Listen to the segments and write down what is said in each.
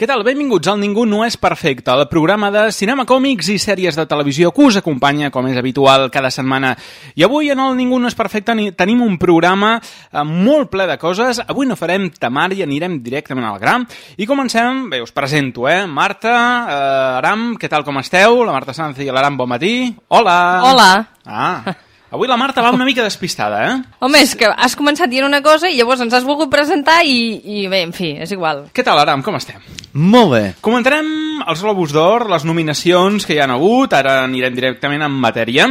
Què tal? Benvinguts al Ningú no és perfecte, el programa de cinema, còmics i sèries de televisió que us acompanya, com és habitual, cada setmana. I avui en el Ningú no és perfecte ni- tenim un programa eh, molt ple de coses. Avui no farem temari, anirem directament al gram. I comencem, bé, us presento, eh? Marta, eh, Aram, què tal, com esteu? La Marta Sanz i l'Aram, bon matí. Hola! Hola. Ah, avui la Marta va una mica despistada, eh? Home, és que has començat dient una cosa i llavors ens has volgut presentar i, i bé, en fi, és igual. Què tal, Aram, com estem? Molt bé. Comentarem els Globus d'Or, les nominacions que hi han hagut, ara anirem directament en matèria.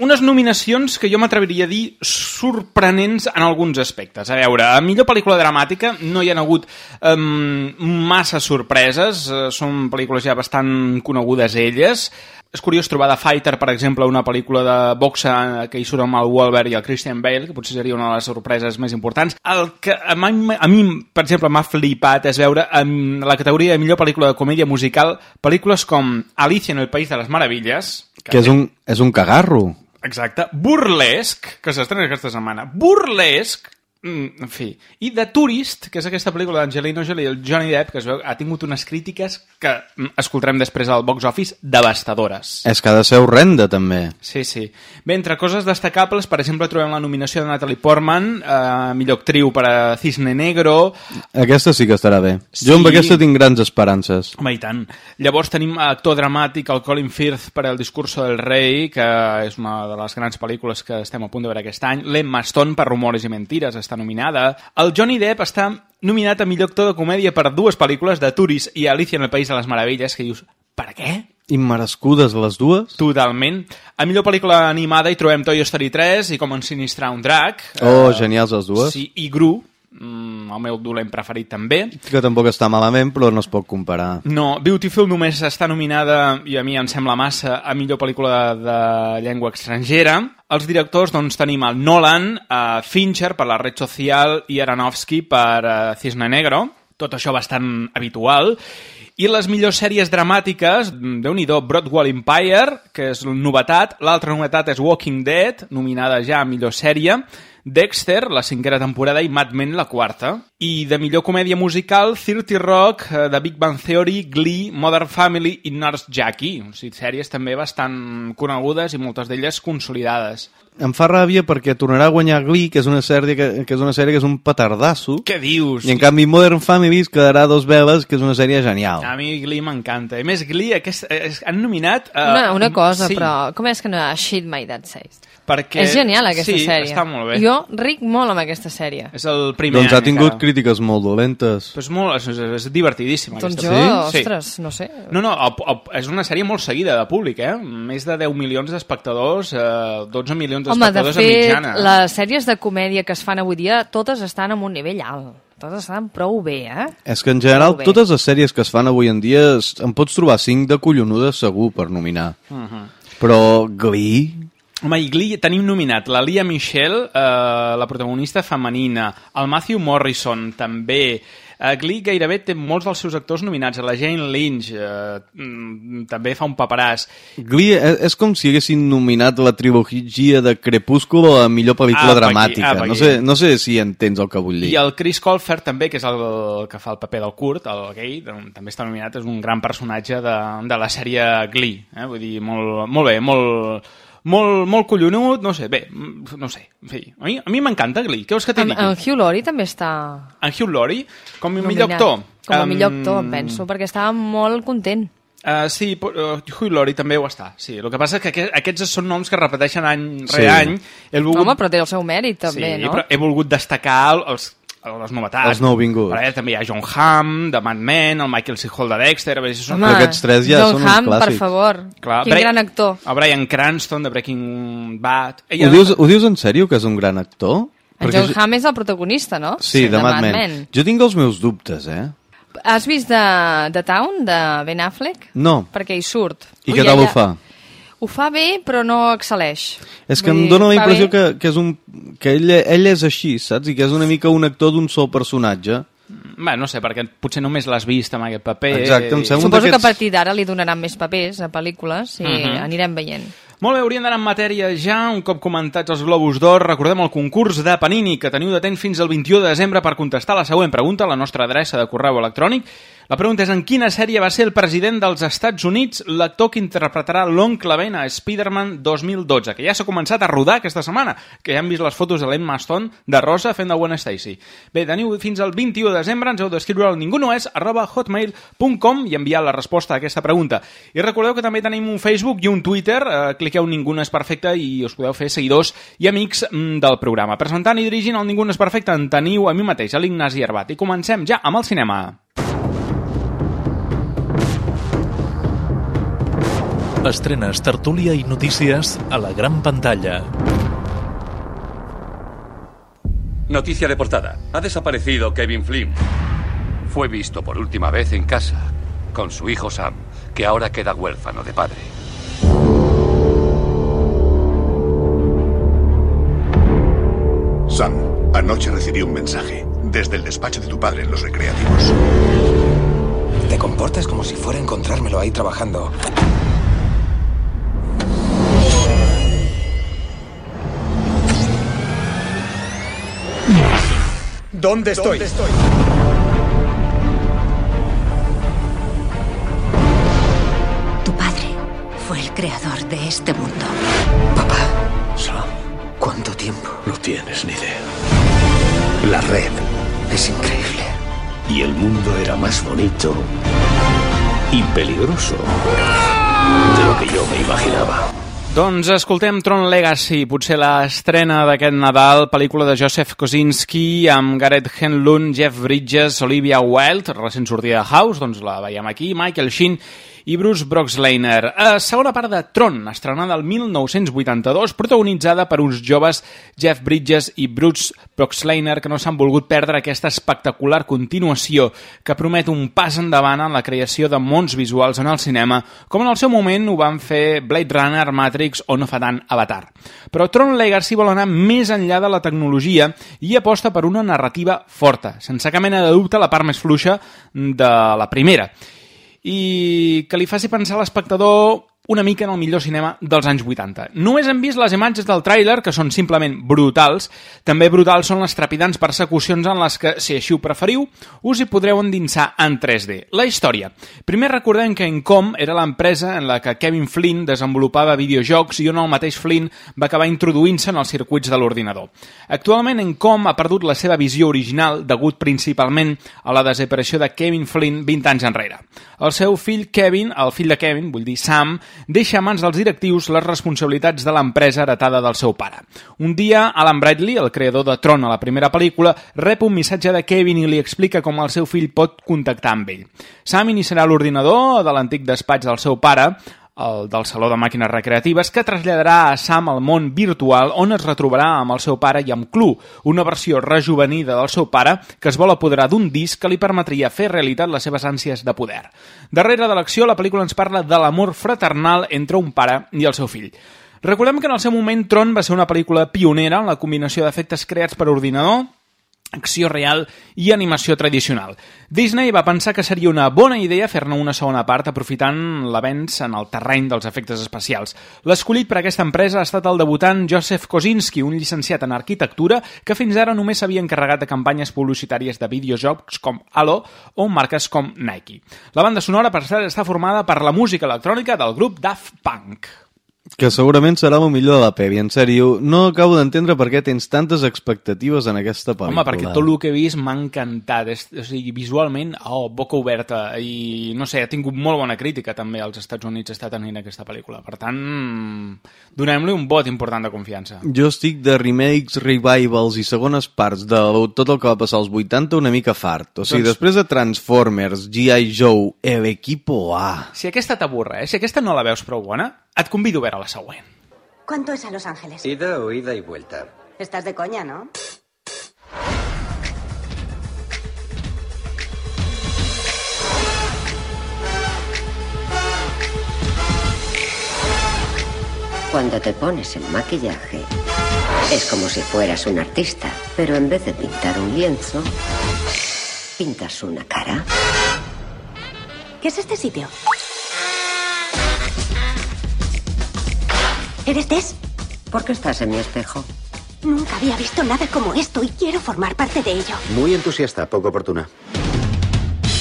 Unes nominacions que jo m'atreviria a dir sorprenents en alguns aspectes. A veure, a millor pel·lícula dramàtica no hi han hagut um, massa sorpreses, uh, són pel·lícules ja bastant conegudes elles. És curiós trobar The Fighter, per exemple, una pel·lícula de boxa que hi surt amb el Wahlberg i el Christian Bale, que potser seria una de les sorpreses més importants. El que a mi, a mi per exemple, m'ha flipat és veure en la categoria de millor pel·lícula de comèdia musical pel·lícules com Alicia en el País de les Meravilles, Que és un, és un cagarro. Exacte. Burlesc, que s'estrena aquesta setmana. Burlesc, mm, en fi. I The Tourist, que és aquesta pel·lícula d'Angelina Jolie i el Johnny Depp, que es veu ha tingut unes crítiques que mm, escoltarem després al box office devastadores. És que ha de ser horrenda, també. Sí, sí. Bé, entre coses destacables, per exemple, trobem la nominació de Natalie Portman, eh, millor actriu per a Cisne Negro, Aquesta sí que estarà bé. Sí. Jo amb aquesta tinc grans esperances. Home, i tant. Llavors tenim actor dramàtic, el Colin Firth per El discurso del rei, que és una de les grans pel·lícules que estem a punt de veure aquest any. L'Emma Stone per Rumores i Mentires està nominada. El Johnny Depp està nominat a millor actor de comèdia per dues pel·lícules de Turis i Alicia en el País de les Meravelles, que dius, per què? Immerescudes les dues? Totalment. A millor pel·lícula animada hi trobem Toy Story 3 i Com ensinistrar un drac. Oh, Eh, genials les dues. Sí, i Gru, mm, el meu dolent preferit també. Que tampoc està malament, però no es pot comparar. No, Beautiful només està nominada, i a mi em sembla massa, a millor pel·lícula de, de llengua estrangera. Els directors, doncs, tenim el Nolan, uh, Fincher per La Red Social i Aronofsky per uh, Cisne Negro. Tot això bastant habitual. I les millors sèries dramàtiques, déu nhi Broadwall Empire, que és novetat. L'altra novetat és Walking Dead, nominada ja a millor sèrie. Dexter, la cinquena temporada, i Mad Men, la quarta. I de millor comèdia musical, 30 Rock, eh, The Big Bang Theory, Glee, Modern Family i Nurse Jackie. O sigui, sèries també bastant conegudes i moltes d'elles consolidades. Em fa ràbia perquè tornarà a guanyar Glee, que és una sèrie que, que és una sèrie que és un petardasso. Què dius? I en canvi Modern Family es quedarà a dos veles, que és una sèrie genial. A mi Glee m'encanta. A més, Glee aquest, eh, han nominat... eh, Una, una cosa, sí, però com és que no ha Shit My Dad Says? Perquè... És genial, aquesta sí, sèrie. està molt bé. Jo ric molt amb aquesta sèrie. És el primer Doncs ha tingut encara. crítiques molt dolentes. Però és, molt, és, és, és divertidíssima. Doncs jo, pel·lícula. ostres, no sé. No, no, el, el, és una sèrie molt seguida de públic, eh? Més de 10 milions d'espectadors, eh, 12 milions Home, de d'espectadors a fet, mitjana. les sèries de comèdia que es fan avui dia, totes estan en un nivell alt. Totes estan prou bé, eh? És que en general totes les sèries que es fan avui en dia en pots trobar cinc de collonudes segur per nominar. Mhm. Però Glee... Home, i Glee tenim nominat la Lia Michelle, eh, la protagonista femenina, el Matthew Morrison, també. Eh, Glee gairebé té molts dels seus actors nominats. La Jane Lynch eh, mm, també fa un paperàs. Glee és, és com si haguessin nominat la trilogia de Crepúsculo a millor pel·lícula aquí, dramàtica. no, aquí. sé, no sé si entens el que vull dir. I el Chris Colfer també, que és el, el que fa el paper del Kurt, el gay, doncs, també està nominat, és un gran personatge de, de la sèrie Glee. Eh? Vull dir, molt, molt bé, molt, molt, molt collonut, no sé, bé, no sé, en fi, a mi a mi m'encanta Glee, què vols que t'hi digui? en Hugh Laurie també està En Hugh Laurie, com a millor actor. Com a Em, millor actor, em penso, perquè estava molt content. Uh, sí, uh, Hugh Laurie també ho està. Sí, el que passa és que aquest, aquests són noms que repeteixen any Sí. rere any. He volgut, Home, però té el seu mèrit, també, sí, no? però he volgut destacar el- els, les novetats. Els nouvinguts. Eh, també hi ha John Hamm, de Mad Men, el Michael C. Hall de Dexter... A veure són... Home, aquests tres ja John són uns Hamm, per clàssics. favor. Clar, Quin Bra- gran actor. El Brian Cranston, de Breaking Bad... Ei, Ho dius, ho dius en sèrio, que és un gran actor? En Perquè John jo- Hamm és el protagonista, no? Sí, de, Mad Men. Jo tinc els meus dubtes, eh? Has vist The, The Town, de Ben Affleck? No. Perquè hi surt. I Ui, què tal ella- ho fa? Ho fa bé, però no excel·leix. És que Vull em dóna la impressió que, que, és un, que ell, ell és així, saps? I que és una mica un actor d'un sol personatge. Bé, no sé, perquè potser només l'has vist amb aquest paper. Exacte, em sembla- Suposo que a partir d'ara li donaran més papers a pel·lícules i Mhm. anirem veient. Molt bé, hauríem d'anar en matèria ja, un cop comentats els Globus d'Or. Recordem el concurs de Panini, que teniu de temps fins al 21 de desembre per contestar la següent pregunta a la nostra adreça de correu electrònic. La pregunta és en quina sèrie va ser el president dels Estats Units l'actor que interpretarà l'oncle Ben a Spider-Man 2012, que ja s'ha començat a rodar aquesta setmana, que ja hem vist les fotos de l'Emma Stone de Rosa fent de Gwen Stacy. Bé, teniu fins al 21 de desembre, ens heu d'escriure al ningunoes arroba hotmail.com i enviar la resposta a aquesta pregunta. I recordeu que també tenim un Facebook i un Twitter, eh, cliqueu Ningú no és perfecte i us podeu fer seguidors i amics mm, del programa. Presentant i dirigint el Ningú no és perfecte en teniu a mi mateix, l'Ignasi Herbat. I comencem ja amb el cinema. Estrenes, tertúlia i notícies a la gran pantalla. Noticia de portada. Ha desaparecido Kevin Flynn. Fue visto por última vez en casa con su hijo Sam, que ahora queda huérfano de padre. Sam, anoche recibí un mensaje desde el despacho de tu padre en los recreativos. Te comportas como si fuera a encontrármelo ahí trabajando. ¿Dónde estoy? Tu padre fue el creador de este mundo. Papá, Sam, ¿cuánto tiempo? no tienes ni idea. La red Es increíble. y el mundo era más bonito y peligroso de lo que yo me imaginaba. Doncs escoltem Tron Legacy, potser l'estrena d'aquest Nadal, pel·lícula de Joseph Kosinski amb Gareth Henlund, Jeff Bridges, Olivia Wilde, recent sortida de House, doncs la veiem aquí, Michael Sheen i Bruce Broxlaner. A segona part de Tron, estrenada el 1982, protagonitzada per uns joves Jeff Bridges i Bruce Broxlaner que no s'han volgut perdre aquesta espectacular continuació que promet un pas endavant en la creació de mons visuals en el cinema, com en el seu moment ho van fer Blade Runner, Matrix o no fa tant Avatar. Però Tron Legacy vol anar més enllà de la tecnologia i aposta per una narrativa forta, sense cap mena de dubte la part més fluixa de la primera i que li faci pensar l'espectador una mica en el millor cinema dels anys 80. Només hem vist les imatges del tràiler, que són simplement brutals. També brutals són les trepidants persecucions en les que, si així ho preferiu, us hi podreu endinsar en 3D. La història. Primer recordem que Encom era l'empresa en la que Kevin Flynn desenvolupava videojocs i on el mateix Flynn va acabar introduint-se en els circuits de l'ordinador. Actualment Encom ha perdut la seva visió original degut principalment a la desaparició de Kevin Flynn 20 anys enrere. El seu fill Kevin, el fill de Kevin, vull dir Sam, deixa a mans dels directius les responsabilitats de l'empresa heretada del seu pare. Un dia, Alan Bradley, el creador de Tron a la primera pel·lícula, rep un missatge de Kevin i li explica com el seu fill pot contactar amb ell. Sam iniciarà l'ordinador de l'antic despatx del seu pare, el del Saló de Màquines Recreatives, que traslladarà a Sam al món virtual on es retrobarà amb el seu pare i amb Clu, una versió rejuvenida del seu pare que es vol apoderar d'un disc que li permetria fer realitat les seves ànsies de poder. Darrere de l'acció, la pel·lícula ens parla de l'amor fraternal entre un pare i el seu fill. Recordem que en el seu moment Tron va ser una pel·lícula pionera en la combinació d'efectes creats per ordinador, acció real i animació tradicional. Disney va pensar que seria una bona idea fer-ne una segona part aprofitant l'avenç en el terreny dels efectes especials. L'escollit per aquesta empresa ha estat el debutant Joseph Kosinski, un llicenciat en arquitectura que fins ara només s'havia encarregat de campanyes publicitàries de videojocs com Halo o marques com Nike. La banda sonora, per cert, està formada per la música electrònica del grup Daft Punk. Que segurament serà el millor de la pel·li. En sèrio, no acabo d'entendre per què tens tantes expectatives en aquesta pel·lícula. Home, perquè tot el que he vist m'ha encantat. És, o sigui, visualment, oh, boca oberta. I, no sé, ha tingut molt bona crítica també als Estats Units està tenint aquesta pel·lícula. Per tant, donem-li un vot important de confiança. Jo estic de remakes, revivals i segones parts de tot el que va passar als 80 una mica fart. O sigui, Doncs- després de Transformers, G.I. Joe, El Equipo A... Si aquesta t'avorra, eh? si aquesta no la veus prou bona, et convido a veure ¿Cuánto es a Los Ángeles? Ida o ida y vuelta. Estás de coña, ¿no? Cuando te pones el maquillaje, es como si fueras un artista, pero en vez de pintar un lienzo, pintas una cara. ¿Qué es este sitio? ¿Eres Tess? ¿Por qué estás en mi espejo? Nunca había visto nada como esto y quiero formar parte de ello. Muy entusiasta, poco oportuna.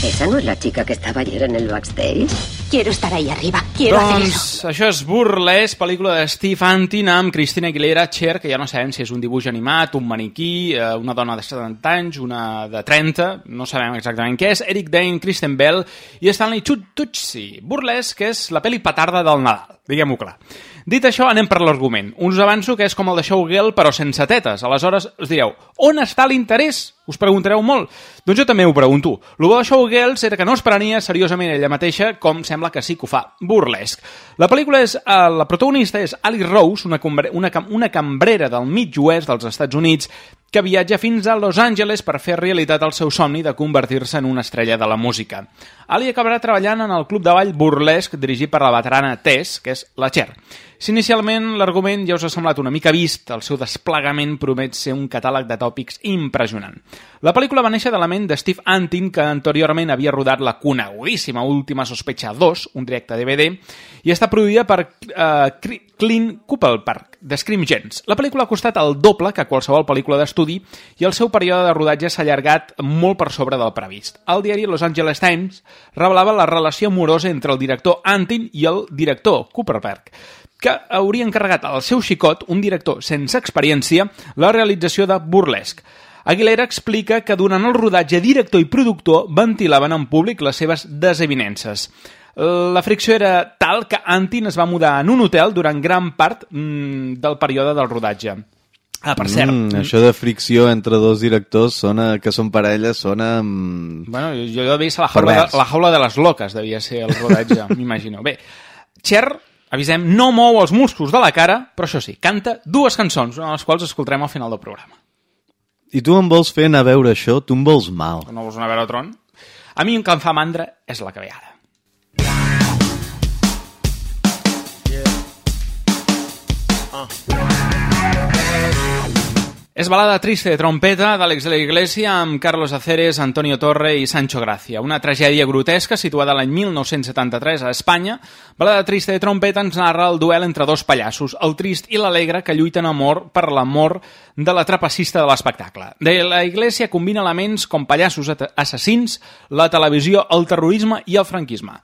¿Esa no es la chica que estaba ayer en el backstage? Quiero estar ahí arriba. Quiero hacer eso. Doncs això és Burles, pel·lícula de Steve Antin amb Cristina Aguilera, Cher, que ja no sabem si és un dibuix animat, un maniquí, eh, una dona de 70 anys, una de 30, no sabem exactament què és, Eric Dane, Kristen Bell i Stanley Tucci. Burles, que és la pel·li petarda del Nadal, diguem-ho clar. Dit això, anem per l'argument. Us avanço que és com el de Showgirl, però sense tetes. Aleshores, us direu, on està l'interès? Us preguntareu molt. Doncs jo també ho pregunto. El bo de Showgirls era que no es prenia seriosament ella mateixa, com sembla que sí que ho fa. Burlesc. La pel·lícula és... Eh, la protagonista és Alice Rose, una, una, una cambrera del mig oest dels Estats Units, que viatja fins a Los Angeles per fer realitat el seu somni de convertir-se en una estrella de la música. Ali acabarà treballant en el club de ball burlesc dirigit per la veterana Tess, que és la Cher. Si inicialment l'argument ja us ha semblat una mica vist, el seu desplegament promet ser un catàleg de tòpics impressionant. La pel·lícula va néixer de la ment de Steve Antin, que anteriorment havia rodat la conegudíssima Última Sospecha 2, un directe DVD, i està produïda per Cri- Clint Kuppelpark, de Gens. La pel·lícula ha costat el doble que qualsevol pel·lícula d'estudi i el seu període de rodatge s'ha allargat molt per sobre del previst. El diari Los Angeles Times revelava la relació amorosa entre el director Antin i el director Kuppelpark, que hauria encarregat al seu xicot, un director sense experiència, la realització de Burlesque. Aguilera explica que durant el rodatge director i productor ventilaven en públic les seves desavinences. La fricció era tal que Antin es va mudar en un hotel durant gran part mm, del període del rodatge. Ah, per cert... Mm, això de fricció entre dos directors sona que són parella, sona... Mm, Bueno, jo devia ser la jaula, de, la jaula de les loques, devia ser el rodatge, m'imagino. Bé, Cher, avisem, no mou els musclos de la cara, però això sí, canta dues cançons, una de les quals escoltarem al final del programa. I tu em vols fer anar a veure això? Tu em vols mal. No vols anar a veure Tron? A mi un que em fa mandra és la que És balada triste de trompeta d'Àlex de la Iglesia amb Carlos Aceres, Antonio Torre i Sancho Gracia. Una tragèdia grotesca situada l'any 1973 a Espanya. Balada triste de trompeta ens narra el duel entre dos pallassos, el trist i l'alegre, que lluiten amor per l'amor de la trapecista de l'espectacle. De la Iglesia combina elements com pallassos assassins, la televisió, el terrorisme i el franquisme.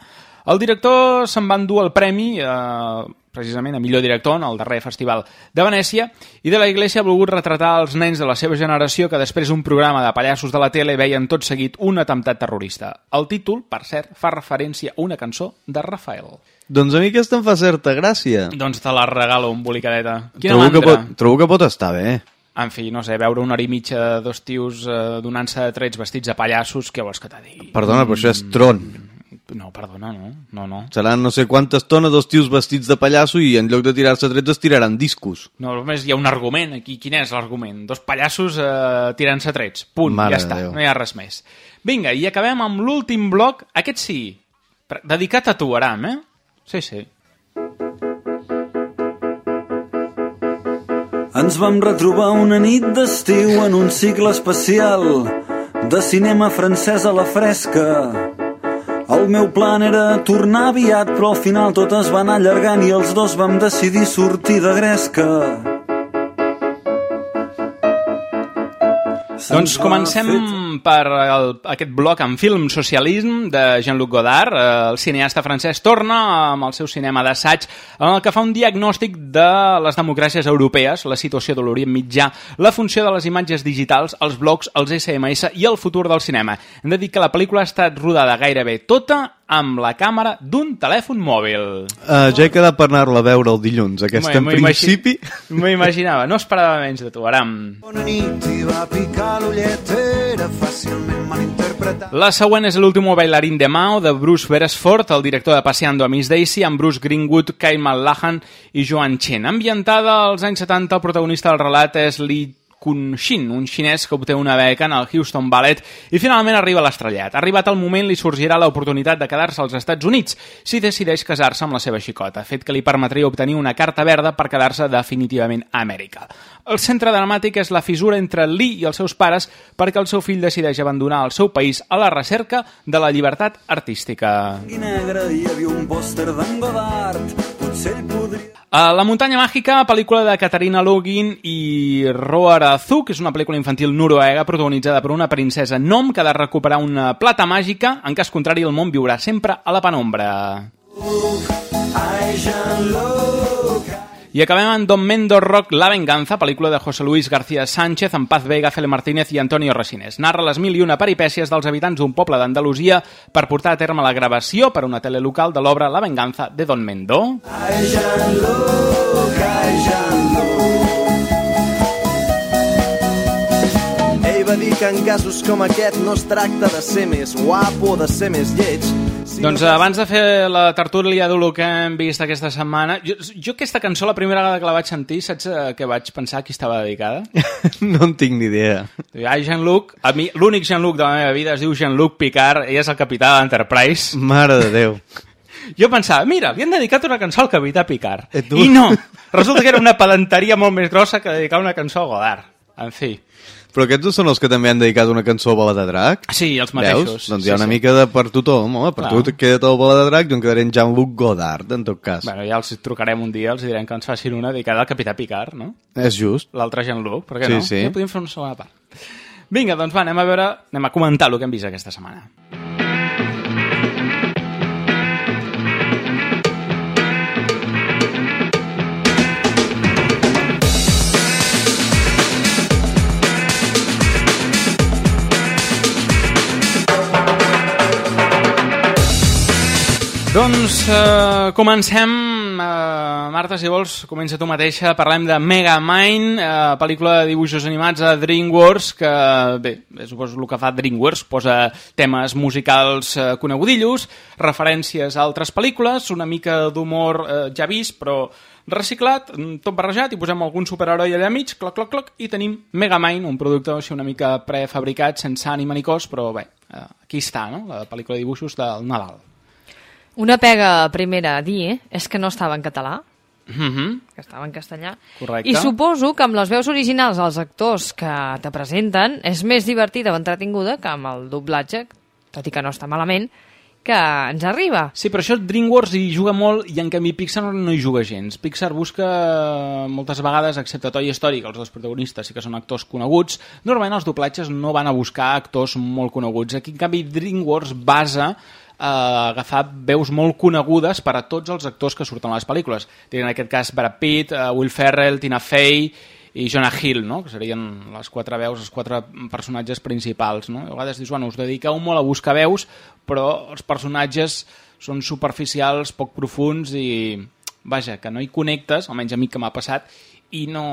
El director se'n va endur el premi, eh, precisament a millor director en el darrer festival de Venècia, i de la Iglesia ha volgut retratar els nens de la seva generació que després d'un programa de pallassos de la tele veien tot seguit un atemptat terrorista. El títol, per cert, fa referència a una cançó de Rafael. Doncs a mi aquesta em fa certa gràcia. Doncs te la regalo, embolicadeta. Quina Trobo que, mandra. pot, trobo que pot estar bé. En fi, no sé, veure una hora i mitja de dos tios eh, donant-se de trets vestits de pallassos, què vols que te digui? Perdona, però això és tron. No, perdona, no. No, no. Seran no sé quantes tones dos tios vestits de pallasso i en lloc de tirar-se trets es tiraran discos. No, només hi ha un argument aquí. Quin és l'argument? Dos pallassos eh, tirant-se trets. Punt, Mare ja està. Déu. No hi ha res més. Vinga, i acabem amb l'últim bloc. Aquest sí, dedicat a tu, Aram, eh? Sí, sí. Ens vam retrobar una nit d'estiu en un cicle especial de cinema francès a la fresca. El meu plan era tornar aviat, però al final tot es va anar allargant i els dos vam decidir sortir de gresca. Doncs comencem per el, aquest bloc en film Socialisme de Jean-Luc Godard. Eh, el cineasta francès torna amb el seu cinema d'assaig en el que fa un diagnòstic de les democràcies europees, la situació de l'Orient Mitjà, la funció de les imatges digitals, els blocs, els SMS i el futur del cinema. Hem de dir que la pel·lícula ha estat rodada gairebé tota amb la càmera d'un telèfon mòbil. Uh, ja he quedat per anar-la a veure el dilluns. Aquesta, en principi... M'ho imaginava, no esperava menys de tu, Aram. Bona nit i va picar l'ullet, era fàcilment malinterpretat. La següent és l'último bailarín de Mao, de Bruce Beresford, el director de Passeando a Miss Daisy, amb Bruce Greenwood, Kyle Mallahan i Joan Chen. Ambientada als anys 70, el protagonista del relat és Li Kun Shin, un xinès que obté una beca en el Houston Ballet i finalment arriba a l'estrellat. Arribat el moment, li sorgirà l'oportunitat de quedar-se als Estats Units si decideix casar-se amb la seva xicota, fet que li permetria obtenir una carta verda per quedar-se definitivament a Amèrica. El centre dramàtic és la fissura entre Lee i els seus pares perquè el seu fill decideix abandonar el seu país a la recerca de la llibertat artística. I negre hi havia un pòster d'en Godard, potser podria... Uh, la muntanya màgica, pel·lícula de Katarina Login i Roar Azuk, és una pel·lícula infantil noruega protagonitzada per una princesa nom que ha de recuperar una plata màgica, en cas contrari el món viurà sempre a la penombra. Jean-Luc, I acabem amb Don Mendo Rock La Venganza, pel·lícula de José Luis García Sánchez amb Paz Vega, Fele Martínez i Antonio Resines. Narra les mil i una peripècies dels habitants d'un poble d'Andalusia per portar a terme la gravació per una tele local de l'obra La Venganza de Don Mendo. Ell va dir que en casos com aquest no es tracta de ser més guapo o de ser més lleig, Doncs abans de fer la tertúlia del que hem vist aquesta setmana, jo, jo aquesta cançó la primera vegada que la vaig sentir, saps eh, què vaig pensar a qui estava dedicada? no en tinc ni idea. Ai, Jean-Luc, a mi l'únic Jean-Luc de la meva vida es diu Jean-Luc Picard, ell és el capità de l'Enterprise. Mare de Déu. Jo pensava, mira, li han dedicat una cançó al capità Picard. Eh? I no, resulta que era una pedanteria molt més grossa que dedicar una cançó a Godard. En fi. Però aquests són els que també han dedicat una cançó a Bala de Drac? Sí, els mateixos. Veus? Doncs Sí, hi ha una sí. mica de per tothom, home, per Clar. tu queda't el Bala de Drac, jo em quedaré en Jean-Luc Godard, en tot cas. Bueno, ja els trucarem un dia, els direm que ens facin una dedicada al capità Picard, no? És just. L'altre Jean-Luc, per què Sí, no? sí. Ja podríem fer una segona part. Vinga, doncs va, anem a veure, anem a comentar el que hem vist aquesta setmana. Doncs eh, comencem, eh, Marta, si vols, comença tu mateixa. Parlem de Megamind, eh, pel·lícula de dibuixos animats a DreamWorks, que, bé, suposo el que fa DreamWorks, posa temes musicals eh, conegudillos, referències a altres pel·lícules, una mica d'humor eh, ja vist, però reciclat, mm, tot barrejat, i posem algun superheroi allà mig, cloc, cloc, cloc, i tenim Megamind, un producte així una mica prefabricat, sense ànima ni cos, però bé, eh, aquí està, no?, la pel·lícula de dibuixos del Nadal. Una pega primera a dir eh, és que no estava en català, Mm -hmm. que estava en castellà. Correcte. I suposo que amb les veus originals dels actors que te presenten és més divertida o entretinguda que amb el doblatge, tot i que no està malament, que ens arriba. Sí, però això DreamWorks hi juga molt i en canvi Pixar no hi juga gens. Pixar busca moltes vegades, excepte Toy Story, que els dos protagonistes sí que són actors coneguts, normalment els doblatges no van a buscar actors molt coneguts. Aquí, en canvi, DreamWorks basa agafar veus molt conegudes per a tots els actors que surten a les pel·lícules. En aquest cas Brad Pitt, uh, Will Ferrell, Tina Fey i Jonah Hill, no? que serien les quatre veus, els quatre personatges principals. No? A vegades dius, bueno, us dediqueu molt a buscar veus, però els personatges són superficials, poc profuns i, vaja, que no hi connectes, almenys a mi que m'ha passat, i no,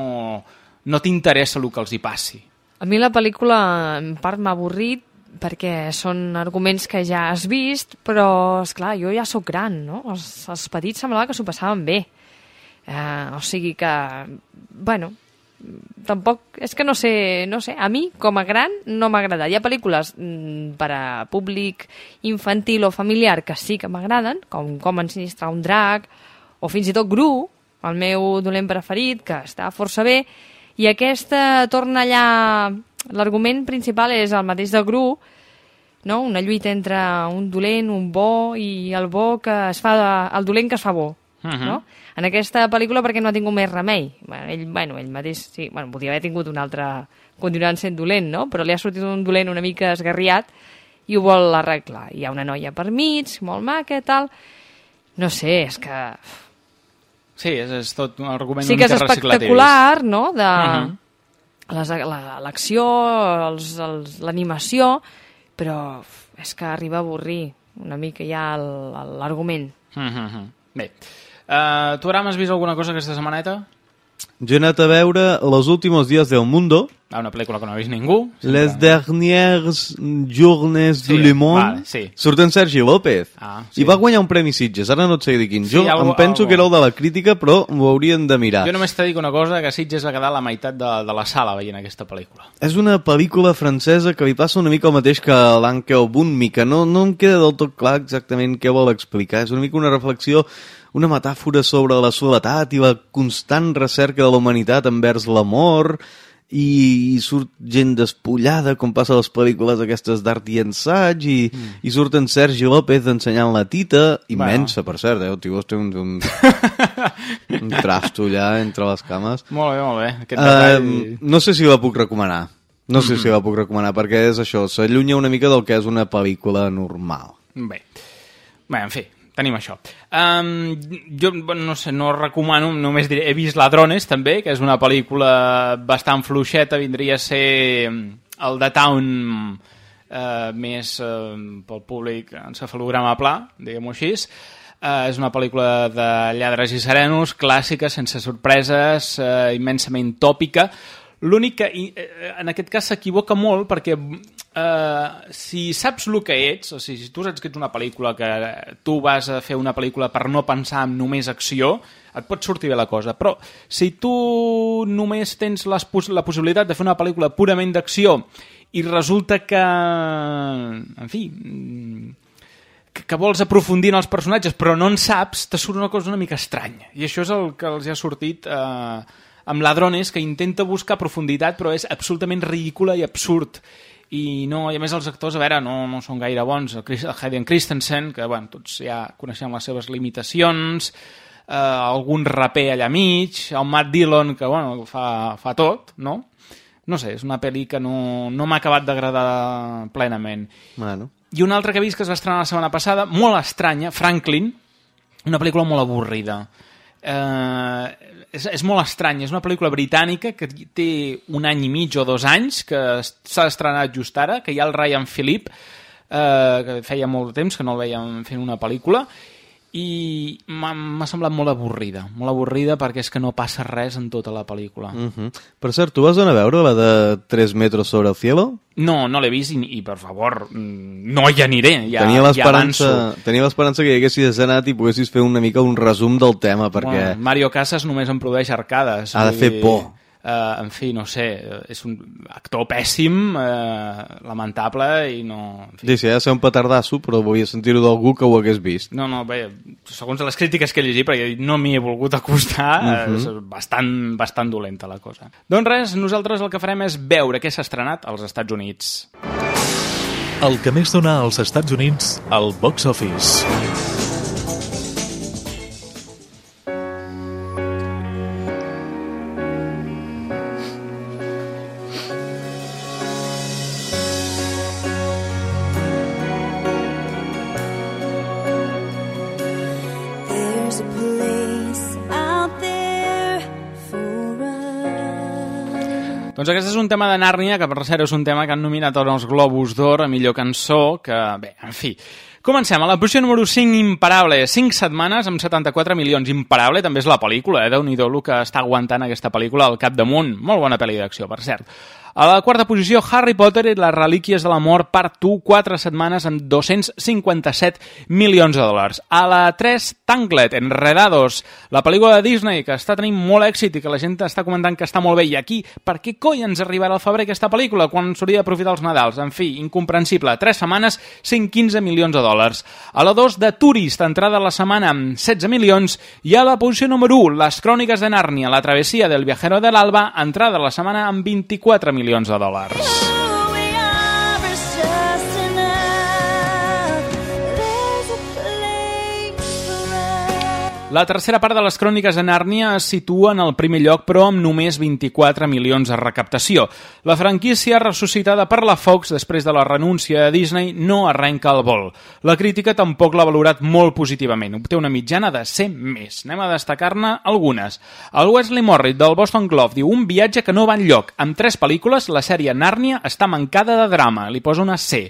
no t'interessa el que els hi passi. A mi la pel·lícula en part m'ha avorrit perquè són arguments que ja has vist, però, és clar jo ja sóc gran, no? Els, els petits semblava que s'ho passaven bé. Eh, o sigui que, bueno, tampoc, és que no sé, no sé, a mi, com a gran, no m'ha agradat. Hi ha pel·lícules mm, per a públic infantil o familiar que sí que m'agraden, com Com ensinistrar un drac, o fins i tot Gru, el meu dolent preferit, que està força bé, i aquesta torna allà... L'argument principal és el mateix de Gru, no? una lluita entre un dolent, un bo, i el bo que es fa, el dolent que es fa bo. Uh -huh. no? En aquesta pel·lícula perquè no ha tingut més remei. Bueno, ell, bueno, ell mateix, sí, bueno, podia haver tingut un altre continuant sent dolent, no? Però li ha sortit un dolent una mica esgarriat i ho vol arreglar. Hi ha una noia per mig, molt maca, tal... No sé, és que... Sí, és, és tot un argument Sí que és espectacular, no?, de... Uh -huh. L'acció, l'animació, però és que arriba a avorrir una mica ja l'argument. Uh -huh. Bé, uh, tu, Aram, has vist alguna cosa aquesta setmaneta? Jo he anat a veure Los últimos días del mundo, Ah, una pel·lícula que no ha vist ningú. Les dernières journées Sí, du Le Monde, vale, sí. surt en Sergi López. Ah, I va guanyar un Premi Sitges, ara no et sé dir quin. Sí, Jo algo- em penso algo. que era el de la crítica, però m'ho haurien de mirar. Jo només t'he dit una cosa, que Sitges va quedar a la meitat de, de la sala veient aquesta pel·lícula. És una pel·lícula francesa que li passa una mica el mateix que l'Anke Obunmi, que no, no em queda del tot clar exactament què vol explicar. És una mica una reflexió, una metàfora sobre la soledat i la constant recerca de la humanitat envers l'amor, i, i surt gent despullada, com passa a les pel·lícules aquestes d'art i ensaig, i, mm. i surt en Sergi López ensenyant la tita, immensa, per cert, eh? el tio té un, un, un trasto allà entre les cames. Molt bé, molt bé. Aquest Uh, detall... no sé si la puc recomanar. No sé Mhm. si la puc recomanar, perquè és això, s'allunya una mica del que és una pel·lícula normal. Bé. Bé, en fi, tenim això. Um, jo, no sé, no recomano, només diré, he vist Ladrones, també, que és una pel·lícula bastant fluixeta, vindria a ser el The Town eh, més eh, pel públic encefalograma pla, diguem-ho així. Eh, és una pel·lícula de lladres i serenos, clàssica, sense sorpreses, eh, immensament tòpica. L'únic que eh, en aquest cas s'equivoca molt perquè eh, si saps el que ets, o sigui, si tu saps que ets una pel·lícula que tu vas a fer una pel·lícula per no pensar en només acció, et pot sortir bé la cosa. Però si tu només tens les, la possibilitat de fer una pel·lícula purament d'acció i resulta que, en fi, mm, que, que vols aprofundir en els personatges però no en saps, te surt una cosa una mica estranya. I això és el que els ha sortit eh, amb Ladrones, que intenta buscar profunditat però és absolutament ridícula i absurd. I, no, i a més els actors, a veure, no, no són gaire bons. El Chris- el Hayden Christensen, que bueno, tots ja coneixem les seves limitacions, eh, algun raper allà mig, el Matt Dillon, que bueno, fa, fa tot, no? No sé, és una pel·li que no, no m'ha acabat d'agradar plenament. Bueno. I una altra que he vist que es va estrenar la setmana passada, molt estranya, Franklin, una pel·lícula molt avorrida. Eh, és, és molt estranya, és una pel·lícula britànica que té un any i mig o dos anys, que s'ha estrenat just ara, que hi ha el Ryan Phillip, eh, que feia molt de temps que no el veiem fent una pel·lícula, i m'ha semblat molt avorrida, molt avorrida perquè és que no passa res en tota la pel·lícula. Uh -huh. Per cert, tu vas anar a veure la de 3 metros sobre el cielo? No, no l'he vist i, i, per favor, mm, no hi aniré, ja, tenia ja l'esperança l'esperança que hi haguessis anat i poguessis fer una mica un resum del tema, perquè Bueno, Mario Casas només em produeix arcades. Ha de fer dir, por. Eh, en fi, no sé, eh, és un actor pèssim, eh, lamentable i no... En fi. sí, sí, ha de ser un petardasso, però volia sentir-ho d'algú que ho hagués vist. No, no, bé, segons les crítiques que he llegit, perquè no m'hi he volgut acostar, uh Mhm. -huh. és bastant, bastant dolenta la cosa. Doncs res, nosaltres el que farem és veure què s'ha estrenat als Estats Units. El que més dona als Estats Units al box office. Un tema de Nàrnia, que per cert és un tema que han nominat als Globus d'Or a millor cançó, que, bé, en fi... Comencem, a la posició número 5, Imparable, 5 setmanes amb 74 milions. Imparable també és la pel·lícula, eh? Déu-n'hi-do que està aguantant aquesta pel·lícula al capdamunt. Molt bona pel·li d'acció, per cert. A la quarta posició, Harry Potter i les relíquies de la mort, part 1, 4 setmanes amb 257 milions de dòlars. A la 3, Tangled, Enredados, la pel·lícula de Disney, que està tenint molt èxit i que la gent està comentant que està molt bé. I aquí, per què coi ens arribarà al febrer aquesta pel·lícula quan s'hauria d'aprofitar els Nadals? En fi, incomprensible. 3 setmanes, 115 milions de dòlars. A la 2, de Tourist, entrada a la setmana amb 16 milions. I a la posició número 1, Les cròniques de Nàrnia, la travessia del viajero de l'Alba, entrada a la setmana amb 24 milions de dòlars. La tercera part de les cròniques de Nàrnia es situa en el primer lloc, però amb només 24 milions de recaptació. La franquícia, ressuscitada per la Fox després de la renúncia a Disney, no arrenca el vol. La crítica tampoc l'ha valorat molt positivament. Obté una mitjana de 100 més. Anem a destacar-ne algunes. El Wesley Morris del Boston Globe diu un viatge que no va enlloc. Amb tres pel·lícules, la sèrie Nàrnia està mancada de drama. Li posa una C.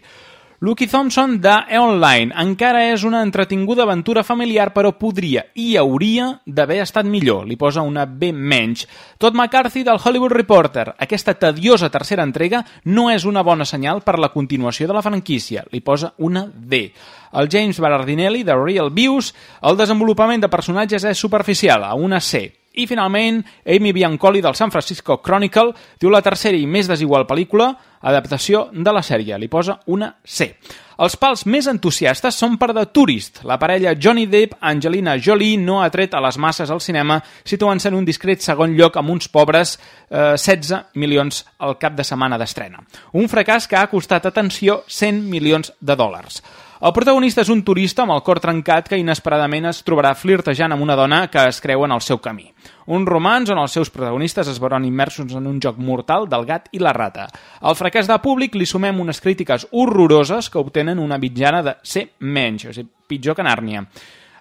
Lucky Thompson de E-Online encara és una entretinguda aventura familiar, però podria i hauria d'haver estat millor. Li posa una B menys. Todd McCarthy del Hollywood Reporter. Aquesta tediosa tercera entrega no és una bona senyal per la continuació de la franquícia. Li posa una D. El James Berardinelli de Real Views. El desenvolupament de personatges és superficial, a una C. I finalment, Amy Biancoli del San Francisco Chronicle diu la tercera i més desigual pel·lícula, adaptació de la sèrie. Li posa una C. Els pals més entusiastes són per The Tourist. La parella Johnny Depp, Angelina Jolie, no ha tret a les masses al cinema, situant-se en un discret segon lloc amb uns pobres eh, 16 milions al cap de setmana d'estrena. Un fracàs que ha costat, atenció, 100 milions de dòlars. El protagonista és un turista amb el cor trencat que inesperadament es trobarà flirtejant amb una dona que es creu en el seu camí. Un romanç on els seus protagonistes es veuran immersos en un joc mortal del gat i la rata. Al fracàs de públic li sumem unes crítiques horroroses que obtenen una mitjana de C menys, o sigui, pitjor que Nàrnia.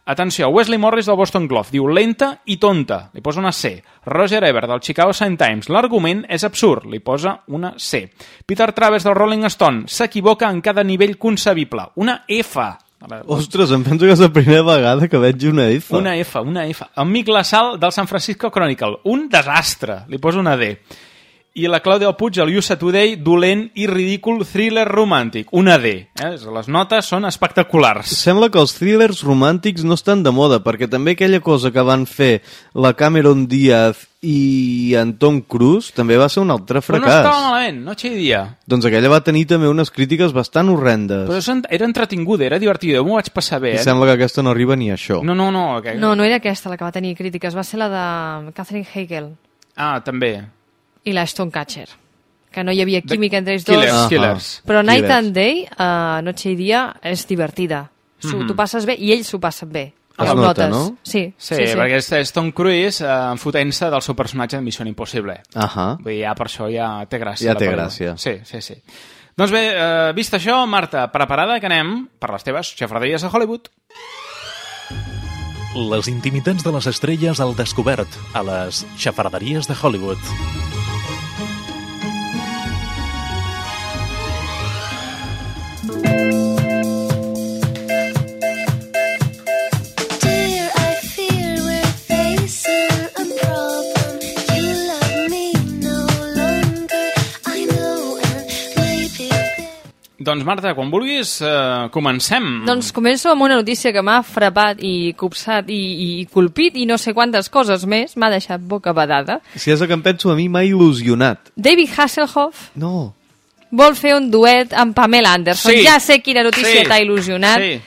Atenció, Wesley Morris del Boston Globe diu lenta i tonta, li posa una C. Roger Ebert del Chicago Sun-Times, l'argument és absurd, li posa una C. Peter Travers del Rolling Stone s'equivoca en cada nivell concebible, una F. Ostres, em penso que és la primera vegada que veig una F. Una F, una F. El Mick Lassal del San Francisco Chronicle, un desastre, li posa una D. I la Clàudia Puig, el USA Today, dolent i ridícul thriller romàntic, una D. Eh? Les notes són espectaculars. Sembla que els thrillers romàntics no estan de moda, perquè també aquella cosa que van fer la Cameron Diaz i en Tom Cruise també va ser un altre Però no fracàs. estava malament, noche i dia. Doncs aquella va tenir també unes crítiques bastant horrendes. Però era entretinguda, era divertida, m'ho vaig passar bé. I Eh? sembla que aquesta no arriba ni a això. No, no, no. Que... No, no era aquesta la que va tenir crítiques, va ser la de Catherine Hegel Ah, també. I l'Ashton Kutcher que no hi havia química entre ells Killers, dos. Killers. Però Night Killers. and Day, uh, Noche i Dia, és divertida. S'ho- Mhm. Tu passes bé i ells s'ho passen bé. Es Les nota, notes. no? Sí, Sí, sí, sí. perquè és, és Tom Cruise eh, enfotent-se del seu personatge de Missió Impossible. Ahà. Vull dir, ja per això ja té gràcia. Ja la té pel·lícula. gràcia. Sí, sí, sí. Doncs bé, eh, vist això, Marta, preparada que anem per les teves xafraderies a Hollywood? Les intimitats de les estrelles al descobert a les xafarderies de Hollywood. Doncs, Marta, quan vulguis, eh, comencem. Doncs començo amb una notícia que m'ha frapat i copsat i, i colpit i no sé quantes coses més, m'ha deixat boca badada. Si és el que em penso, a mi m'ha il·lusionat. David Hasselhoff No. vol fer un duet amb Pamela Anderson. Sí. Ja sé quina notícia Sí. t'ha il·lusionat. Sí.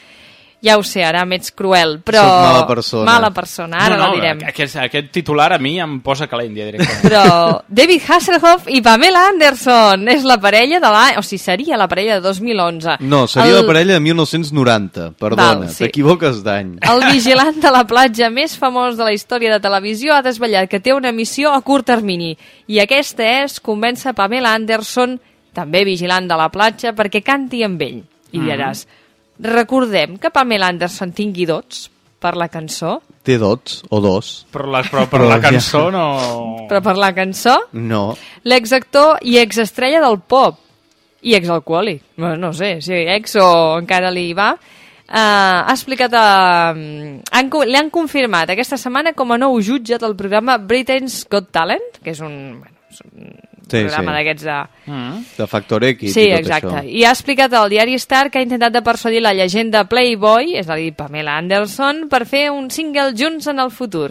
Ja ho sé, ara m'ets cruel, però... Soc mala persona. Mala persona, ara no, no, la direm. Aquest, aquest titular a mi em posa calent, ja directament. Però David Hasselhoff i Pamela Anderson és la parella de l'any... O sigui, seria la parella de 2011. No, seria el, la parella de 1990. Perdona, sí. t'equivoques d'any. El vigilant de la platja més famós de la història de televisió ha desvetllat que té una missió a curt termini. I aquesta és convèncer Pamela Anderson, també vigilant de la platja, perquè canti amb ell. I Mhm. diràs, recordem que Pamela Anderson tingui dots per la cançó, Té dots, o dos. Però la, però, però Però la ja- cançó no... però per la cançó No. L'exactor i exestrella del pop. I exalcohòlic. Bueno, no sé si ex o encara li va. Uh, ha explicat... Uh, han, co- li han confirmat aquesta setmana com a nou jutge del programa Britain's Got Talent, que és un, bueno, és un Sí, programa sí. d'aquests de... Mm. De Factor X Sí, i tot exacte. això. I ha explicat al diari Star que ha intentat de persuadir la llegenda Playboy, és a dir, Pamela Anderson, per fer un single junts en el futur.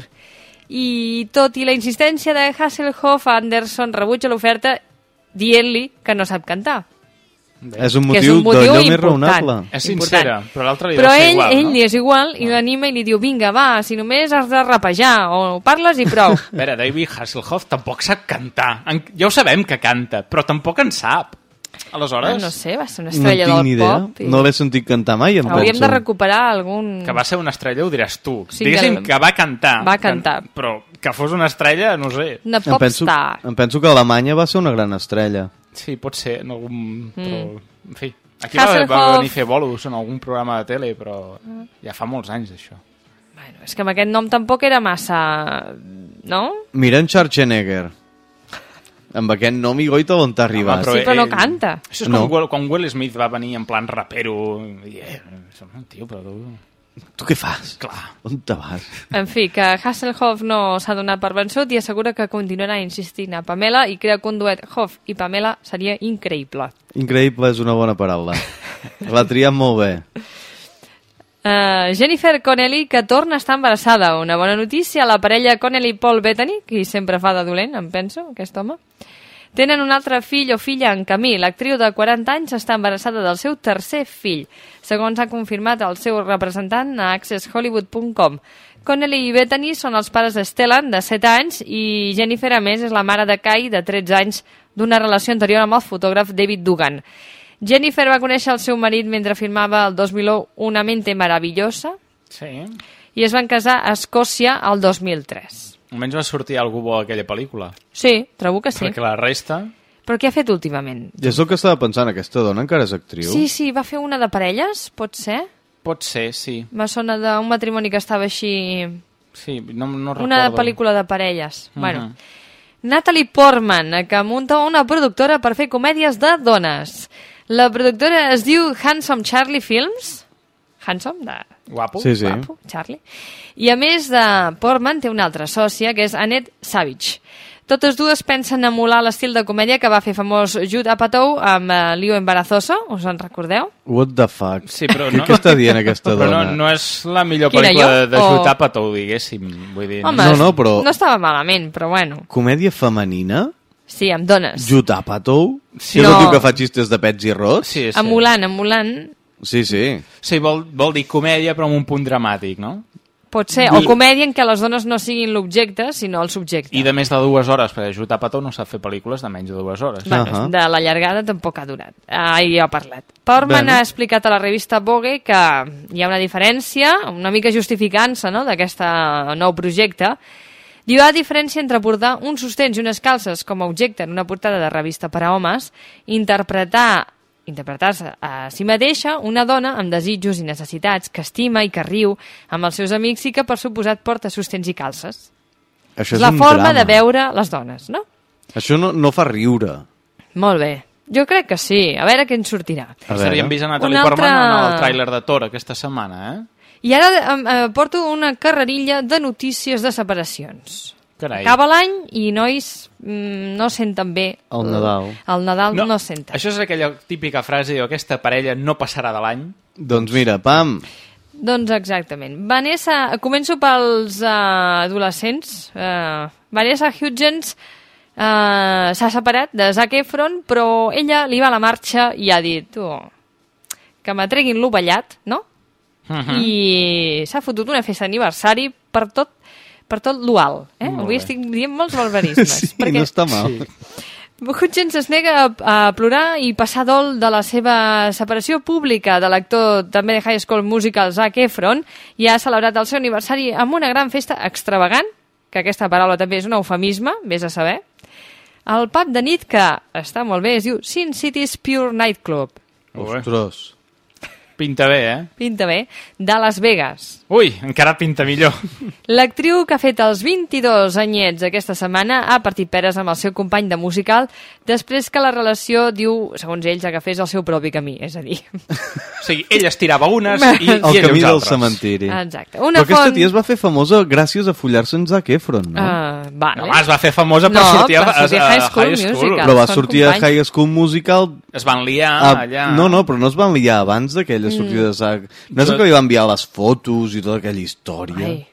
I tot i la insistència de Hasselhoff, Anderson rebutja l'oferta dient-li que no sap cantar. És un Que és motiu, un motiu d'allò més important. raonable. És sincera, però l'altre li Però deu ser ell, igual, ell no? li és igual i l'anima i li diu vinga, va, si només has de rapejar o parles i prou. A veure, David Hasselhoff tampoc sap cantar. En- Ja ho sabem que canta, però tampoc en sap. Aleshores... No sé, va ser una No estrella ni del idea. pop. i- No l'he sentit cantar mai, em Hauríem penso. de recuperar algun... Que va ser una estrella ho diràs tu. Sí, Diguéssim que- que va cantar. Va cantar. Però que fos una estrella, no sé. Una Em penso, popstar. em penso que Alemanya va ser una gran estrella. Sí, pot ser en algun... Però, en fi, aquí Mm. va, va venir a fer bolos en algun programa de tele, però ja fa molts anys, això. Bueno, és que amb aquest nom tampoc era massa... No? Mira en Schwarzenegger. Amb aquest nom i goita on t'ha arribat. Sí, però no canta. Això és No. com Will, quan Will Smith va venir en plan rapero. I, eh, tio, però tu... Tu què fas? Clar. On te vas? En fi, que Hasselhoff no s'ha donat per vençut i assegura que continuarà insistint a Pamela i creu que un duet Hoff i Pamela seria increïble. Increïble és una bona paraula. L'ha triat molt bé. Uh, Jennifer Connelly, que torna a estar embarassada. Una bona notícia, la parella Connelly-Paul Bettany, qui sempre fa de dolent, em penso, aquest home. Tenen un altre fill o filla en camí. L'actriu de 40 anys està embarassada del seu tercer fill, segons ha confirmat el seu representant a accesshollywood.com. Connelly i Bethany són els pares de Stellan, de 7 anys, i Jennifer, a més, és la mare de Kai, de 13 anys, d'una relació anterior amb el fotògraf David Dugan. Jennifer va conèixer el seu marit mentre filmava el 2001 Una mente maravillosa Sí. i es van casar a Escòcia el 2003. Almenys va sortir algú bo a aquella pel·lícula. Sí, trobo que sí. Perquè la resta... Però què ha fet últimament? I és el que estava pensant, aquesta dona encara és actriu? Sí, sí, va fer una de parelles, pot ser? Pot ser, sí. Me sona d'un matrimoni que estava així... Sí, no, no recordo. Una pel·lícula de parelles. Mhm. Bueno, Natalie Portman, que munta una productora per fer comèdies de dones. La productora es diu Handsome Charlie Films. Handsome, de... Guapo. Sí, sí. Guapo, Charlie. I a més de Portman té una altra sòcia, que és Annette Savage. Totes dues pensen emular l'estil de comèdia que va fer famós Judd Apatow amb uh, Lío Embarazoso, us en recordeu? What the fuck? Sí, però no... què està dient aquesta però dona? no, no és la millor Quina, pel·lícula jo? de, de O- Judd Apatow, diguéssim. Vull dir, Home, No, no, però- no estava malament, però bueno. Comèdia femenina? Sí, amb dones. Judd Apatow? Sí. Que és el No. tio que fa xistes de pets i rots? Sí, sí. Emulant, emulant, Sí, sí. Sí, vol, vol dir comèdia, però amb un punt dramàtic, no? pot ser, o comèdia en què les dones no siguin l'objecte, sinó el subjecte. I de més de dues hores, perquè Judd Apatow no sap fer pel·lícules de menys de dues hores. Bueno, Ahà. de la llargada tampoc ha durat. Ah, ja ha parlat. Portman Bueno. ha explicat a la revista Vogue que hi ha una diferència, una mica justificant-se no?, d'aquest nou projecte. Diu, hi ha diferència entre portar uns sostens i unes calces com a objecte en una portada de revista per a homes, interpretar interpretar-se a si mateixa una dona amb desitjos i necessitats, que estima i que riu amb els seus amics i que per suposat porta sostens i calces. Això És la forma drama. de veure les dones, no? Això no, no fa riure. Molt bé. Jo crec que sí. A veure què en sortirà. Hem vist a Natalie Un altre- Portman en el tràiler de Thor aquesta setmana, eh? I ara eh, eh, porto una carrerilla de notícies de separacions. Carai. Acaba l'any i nois mm, no senten bé. El Nadal. El Nadal no, no senten. Això és aquella típica frase, diu, aquesta parella no passarà de l'any. Doncs mira, pam, Doncs exactament. Vanessa, començo pels uh, adolescents. Uh, Vanessa Hudgens uh, s'ha separat de Zac Efron, però ella li va a la marxa i ha dit tu, que m'atreguin l'ovellat, no? Uh -huh. I s'ha fotut una festa d'aniversari per tot per tot l'ual. Eh? Molt Avui bé. estic dient molts barbarismes. sí, no està mal. Sí. Hutchins es nega a, a plorar i passar dol de la seva separació pública de l'actor també de High School Musical Zac Efron i ha celebrat el seu aniversari amb una gran festa extravagant, que aquesta paraula també és un eufemisme, vés a saber. El pub de nit, que està molt bé, es diu Sin City's Pure Nightclub. Ostres. Pinta bé, eh? Pinta bé, de Las Vegas. Ui, encara pinta millor. L'actriu que ha fet els 22 anyets aquesta setmana ha partit peres amb el seu company de musical després que la relació, diu, segons ells, agafés el seu propi camí, és a dir... O sigui, ell estirava unes i, i El ell camí uns del cementiri. Exacte. Una Però aquesta font- tia es va fer famosa gràcies a follar-se en Zac Efron, no? Uh, vale. Home, es va fer famosa per No, sortir a, a a, High School Musical. Però va són sortir a companys. High School Musical... Es van liar Ah, allà. No, no, però no es van liar abans d'aquella Mm. sortida de Zac. No és el que li va enviar les fotos i tota aquella història. Ai,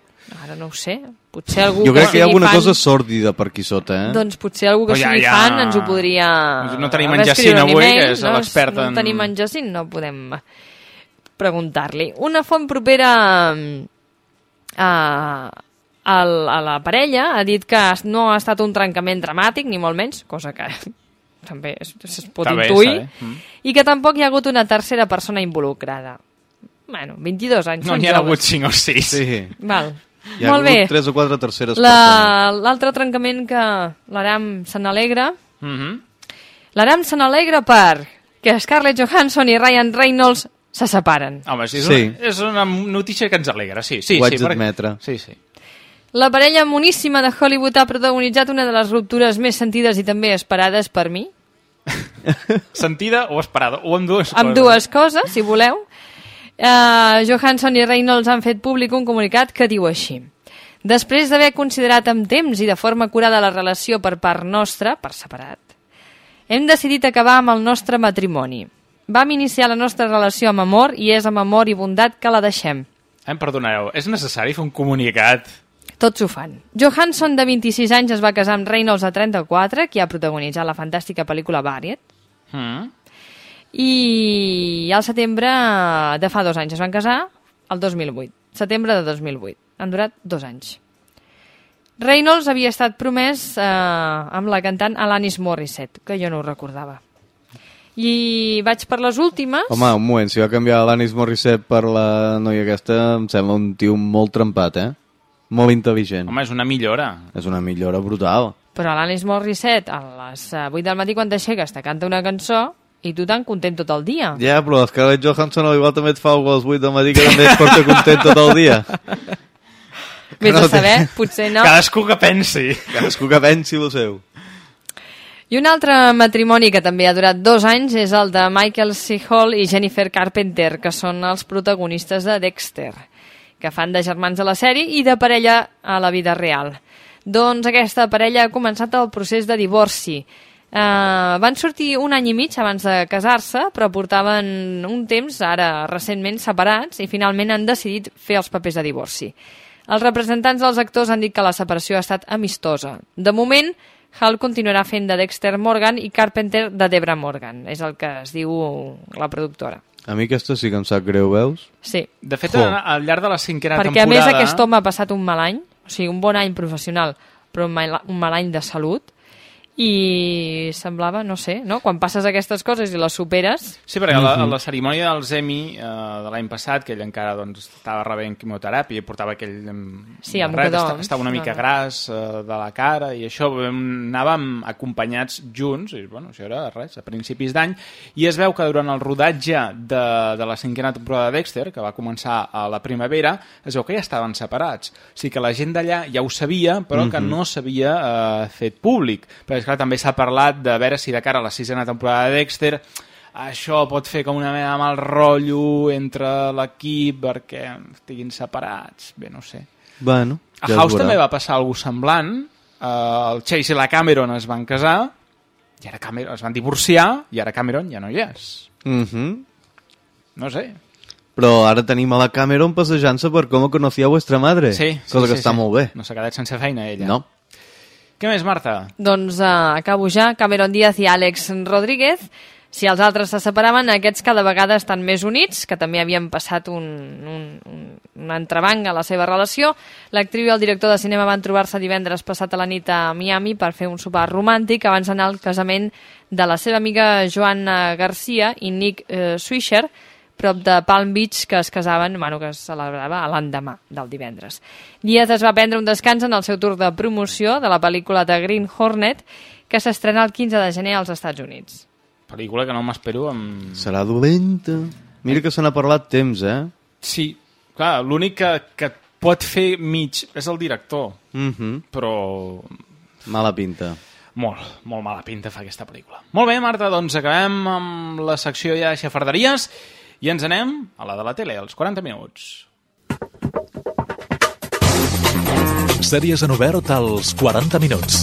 ara no ho sé. Potser algú Jo crec que hi ha alguna fan... cosa sòrdida per aquí sota, eh? Doncs potser algú que ja- sigui ja- fan ens ho podria... No tenim en Jacint avui, que és no? l'expert No en- tenim en Jacint, no podem preguntar-li. Una font propera mm, a, a, a la parella ha dit que no ha estat un trencament dramàtic, ni molt menys, cosa que també es, es pot Està bé, intuir, està bé. Mm. i que tampoc hi ha hagut una tercera persona involucrada. Bueno, 22 anys, No, n'hi ha hagut joves. 5 o 6. Sí. Val. Hi ha Molt bé. hagut tres o quatre terceres persones. La- L'altre trencament que l'Aram se n'alegra... Mm -hmm. L'Aram se n'alegra per que Scarlett Johansson i Ryan Reynolds se separen. Home, sí, és, Sí. Una, és una notícia que ens alegra, sí. sí Ho haig sí, perquè- d'admetre. Sí, sí. La parella moníssima de Hollywood ha protagonitzat una de les ruptures més sentides i també esperades per mi. Sentida o esperada, o amb dues amb coses. dues coses, si voleu. Uh, Johansson i Reynolds han fet públic un comunicat que diu així. Després d'haver considerat amb temps i de forma curada la relació per part nostra, per separat, hem decidit acabar amb el nostre matrimoni. Vam iniciar la nostra relació amb amor i és amb amor i bondat que la deixem. Em perdonareu, és necessari fer un comunicat? Tots ho fan. Johansson, de 26 anys, es va casar amb Reynolds, de 34, qui ha protagonitzat la fantàstica pel·lícula Variet. Mm. I al setembre de fa dos anys es van casar, el 2008. Setembre de 2008. Han durat dos anys. Reynolds havia estat promès eh, amb la cantant Alanis Morissette, que jo no ho recordava. I vaig per les últimes. Home, un moment, si va canviar l'Anis Morissette per la noia aquesta, em sembla un tio molt trempat, eh? Molt intel·ligent. Home, és una millora. És una millora brutal. Però Alanis Morissette, a les eh, 8 del matí quan t'aixeques, te canta una cançó i tu tan content tot el dia. Ja, però Scarlett Johansson al igual també et fa a les 8 del matí que també es porta content tot el dia. Vés no a té- saber, potser no. Cadascú que pensi. Cadascú que pensi el seu. I un altre matrimoni que també ha durat dos anys és el de Michael C. Hall i Jennifer Carpenter, que són els protagonistes de Dexter, que fan de germans a la sèrie i de parella a la vida real. Doncs aquesta parella ha començat el procés de divorci. Uh, van sortir un any i mig abans de casar-se, però portaven un temps, ara recentment, separats i finalment han decidit fer els papers de divorci. Els representants dels actors han dit que la separació ha estat amistosa. De moment, Hall continuarà fent de Dexter Morgan i Carpenter de Debra Morgan. És el que es diu la productora. A mi aquesta sí que em sap greu, veus? Sí. De fet, Jo. al llarg de la cinquena Perquè a temporada... més aquest home ha passat un mal any, o sigui, un bon any professional, però un mal, un mal any de salut, i semblava, no sé, no? quan passes aquestes coses i les superes... Sí, perquè a la, a Mhm. la cerimònia dels Emmy eh, de l'any passat, que ell encara doncs, estava rebent quimioteràpia i portava aquell... Sí, amb barret, esta- estava una mica No, no. gras eh, de la cara i això, vam- anàvem acompanyats junts, i bueno, això era res, a principis d'any, i es veu que durant el rodatge de, de la cinquena temporada de Dexter, que va començar a la primavera, es veu que ja estaven separats. O sigui que la gent d'allà ja ho sabia, però que Mhm. no s'havia eh, fet públic. Perquè, esclar, també s'ha parlat de veure si de cara a la sisena temporada de Dexter això pot fer com una mena de mal rotllo entre l'equip perquè estiguin separats. Bé, no sé. Bueno, A ja es House també va passar alguna semblant. Uh, el Chase i la Cameron es van casar i ara Cameron es van divorciar i ara Cameron ja no hi és. Mhm. No sé. Però ara tenim a la Cameron passejant-se per com conocía a vuestra madre. Sí, sí, Cosa sí, que està sí. molt bé. No s'ha quedat sense feina ella. No. Què més, Marta? Doncs uh, acabo ja. Cameron Díaz i Àlex Rodríguez. Si els altres se separaven, aquests cada vegada estan més units, que també havien passat un, un, un, un entrebanc a la seva relació. L'actriu i el director de cinema van trobar-se divendres passat a la nit a Miami per fer un sopar romàntic abans d'anar al casament de la seva amiga Joanna Garcia i Nick eh, Swisher, prop de Palm Beach, que es casaven, bueno, que es celebrava l'endemà del divendres. Díaz es va prendre un descans en el seu tour de promoció de la pel·lícula de Green Hornet, que s'estrena el 15 de gener als Estats Units. Pel·lícula que no m'espero amb... Serà dolenta. Mira que se n'ha parlat temps, eh? Sí, clar, l'únic que, que pot fer mig és el director, Mhm. però Mala pinta. molt, molt mala pinta fa aquesta pel·lícula. Molt bé, Marta, doncs acabem amb la secció ja de xafarderies i ens anem a la de la tele, als 40 minuts. Sèries en obert als 40 minuts.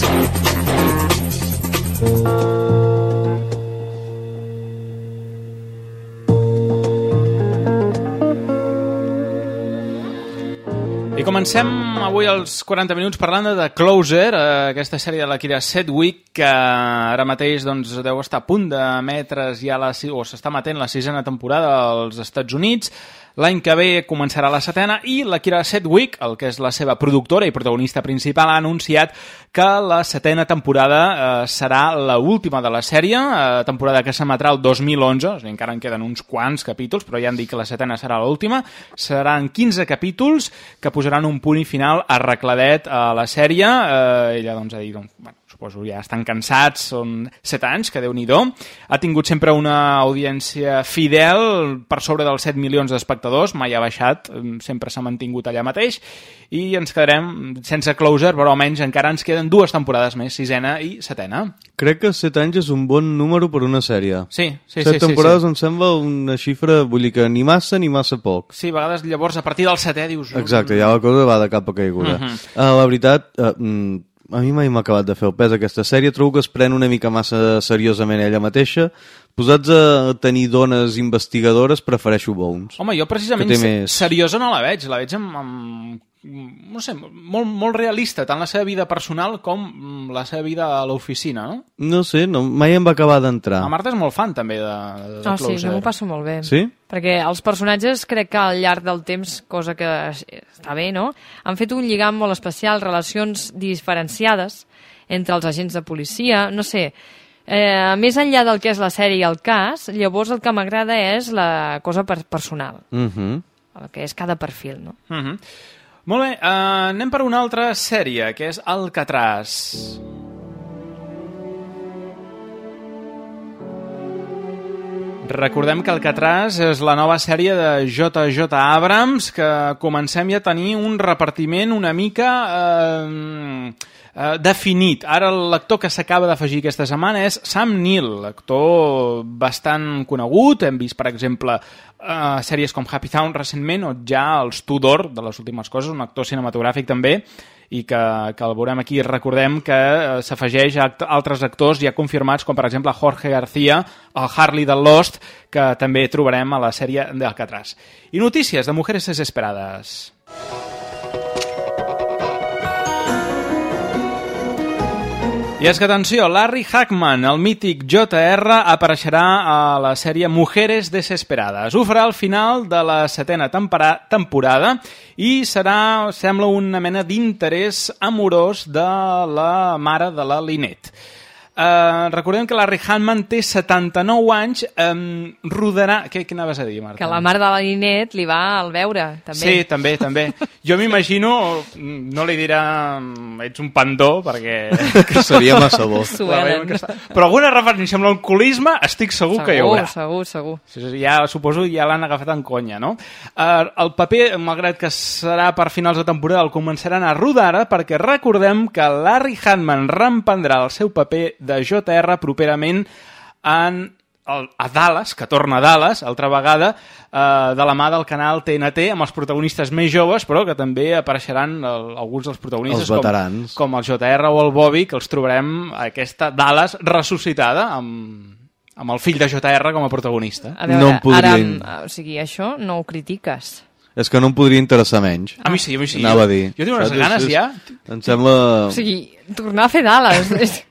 Comencem avui els 40 minuts parlant de The Closer, eh, aquesta sèrie de la Kira Sedgwick, que ara mateix doncs, deu estar a punt d'emetre's ja la, o s'està emetent la sisena temporada als Estats Units. L'any que ve començarà la setena i la Kira Sedgwick, el que és la seva productora i protagonista principal, ha anunciat que la setena temporada eh, serà la última de la sèrie, eh, temporada que s'emetrà el 2011, o sigui, encara en queden uns quants capítols, però ja han dit que la setena serà l'última. Seran 15 capítols que posaran un punt i final arregladet a la sèrie. Eh, ella doncs, ha dit, doncs, bueno, suposo ja estan cansats, són 7 anys, que déu nhi Ha tingut sempre una audiència fidel, per sobre dels 7 milions d'espectadors, mai ha baixat, eh, sempre s'ha mantingut allà mateix, i ens quedarem sense closer, però almenys encara ens queden dues temporades més, sisena i setena. Crec que 7 anys és un bon número per una sèrie. Sí, sí, Set sí, sí, temporades sí. em sembla una xifra, vull dir que ni massa ni massa poc. Sí, a vegades llavors a partir del setè dius... Exacte, ja la cosa va de cap a caiguda. Mhm. uh, la veritat, uh, mm, a mi mai m'ha acabat de fer el pes aquesta sèrie. Trobo que es pren una mica massa seriosament ella mateixa. Posats a tenir dones investigadores, prefereixo Bones. Home, jo precisament més... seriosa no la veig, la veig amb, amb no sé, molt, molt realista, tant la seva vida personal com mm, la seva vida a l'oficina, no? No sé, no, mai em va acabar d'entrar. La Marta és molt fan també de, de Ah, sí, Closer. jo m'ho passo molt bé. Sí? Perquè els personatges crec que al llarg del temps, cosa que està bé, no? Han fet un lligam molt especial, relacions diferenciades entre els agents de policia, no sé... Eh, més enllà del que és la sèrie i el cas, llavors el que m'agrada és la cosa per personal, Mm -hmm. el que és cada perfil, no? Uh -huh. Molt bé, uh, anem per una altra sèrie, que és Alcatraz. Recordem que Alcatraz és la nova sèrie de J.J. Abrams, que comencem ja a tenir un repartiment una mica eh, eh, definit. Ara l'actor que s'acaba d'afegir aquesta setmana és Sam Neill, actor bastant conegut. Hem vist, per exemple, eh, sèries com Happy Town recentment o ja els Tudor, de les últimes coses, un actor cinematogràfic també, i que, que el veurem aquí. Recordem que eh, s'afegeix a act altres actors ja confirmats, com per exemple Jorge García, el Harley de Lost, que també trobarem a la sèrie d'Alcatraz. I notícies de Mujeres Desesperades. I és que, atenció, Larry Hackman, el mític JR, apareixerà a la sèrie Mujeres Desesperades. Ho farà al final de la setena temporada i serà, sembla, una mena d'interès amorós de la mare de la Linet. Uh, recordem que Larry Hackman té 79 anys, um, rodarà... Què, què anaves a dir, Marta? Que la mare de la Ninet li va al veure, també. Sí, també, també. Jo m'imagino, no li dirà ets un pandó, perquè... Que seria massa bo. La Però alguna referència amb l'alcoholisme estic segur, que hi haurà. Segur, segur. Sí, ja suposo ja l'han agafat en conya, no? Uh, el paper, malgrat que serà per finals de temporada, el començaran a rodar ara perquè recordem que Larry Hanman reemprendrà el seu paper de JR properament en a Dallas, que torna a Dallas, altra vegada, eh, de la mà del canal TNT, amb els protagonistes més joves, però que també apareixeran el, alguns dels protagonistes, Els veterans. com, com el JR o el Bobby, que els trobarem a aquesta Dallas ressuscitada amb, amb el fill de JR com a protagonista. A veure, No em podria- ara, o sigui, això no ho critiques. És que no em podria interessar menys. A mi sí, a mi sí. Anava Jo- a dir. jo tinc unes Saps? ganes És- ja. Em sembla... O sigui, tornar a fer Dallas.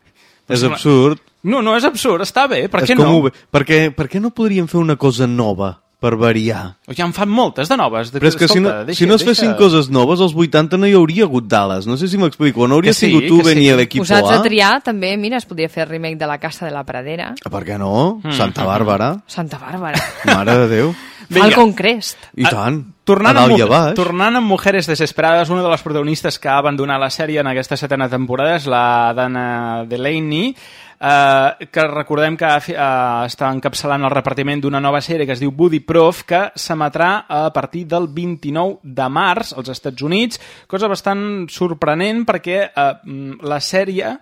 És- És absurd. No, no és absurd, està bé, per és què no? ho ve- Per què, per què no podríem fer una cosa nova per variar? Ja en fan moltes de noves. De, Però és que si no, escolta, deixa- si no es deixa- fessin coses noves, als 80 no hi hauria hagut Dallas. No sé si m'explico. No hauries Que sí, tingut tu, sí. a l'equip Posats A. a triar, també, mira, es podria fer el remake de La Casa de la Pradera. Per què no? Mm. Santa Bàrbara. Santa Bàrbara. Mare de Déu. Vinga. Falcon Crest. I Ah, tant. Tornant a amb, baix. tornant amb Mujeres Desesperades, una de les protagonistes que ha abandonat la sèrie en aquesta setena temporada és la Dana Delaney, eh, que recordem que eh, està encapçalant el repartiment d'una nova sèrie que es diu Buddy Prof, que s'emetrà a partir del 29 de març als Estats Units, cosa bastant sorprenent perquè eh, mm, la sèrie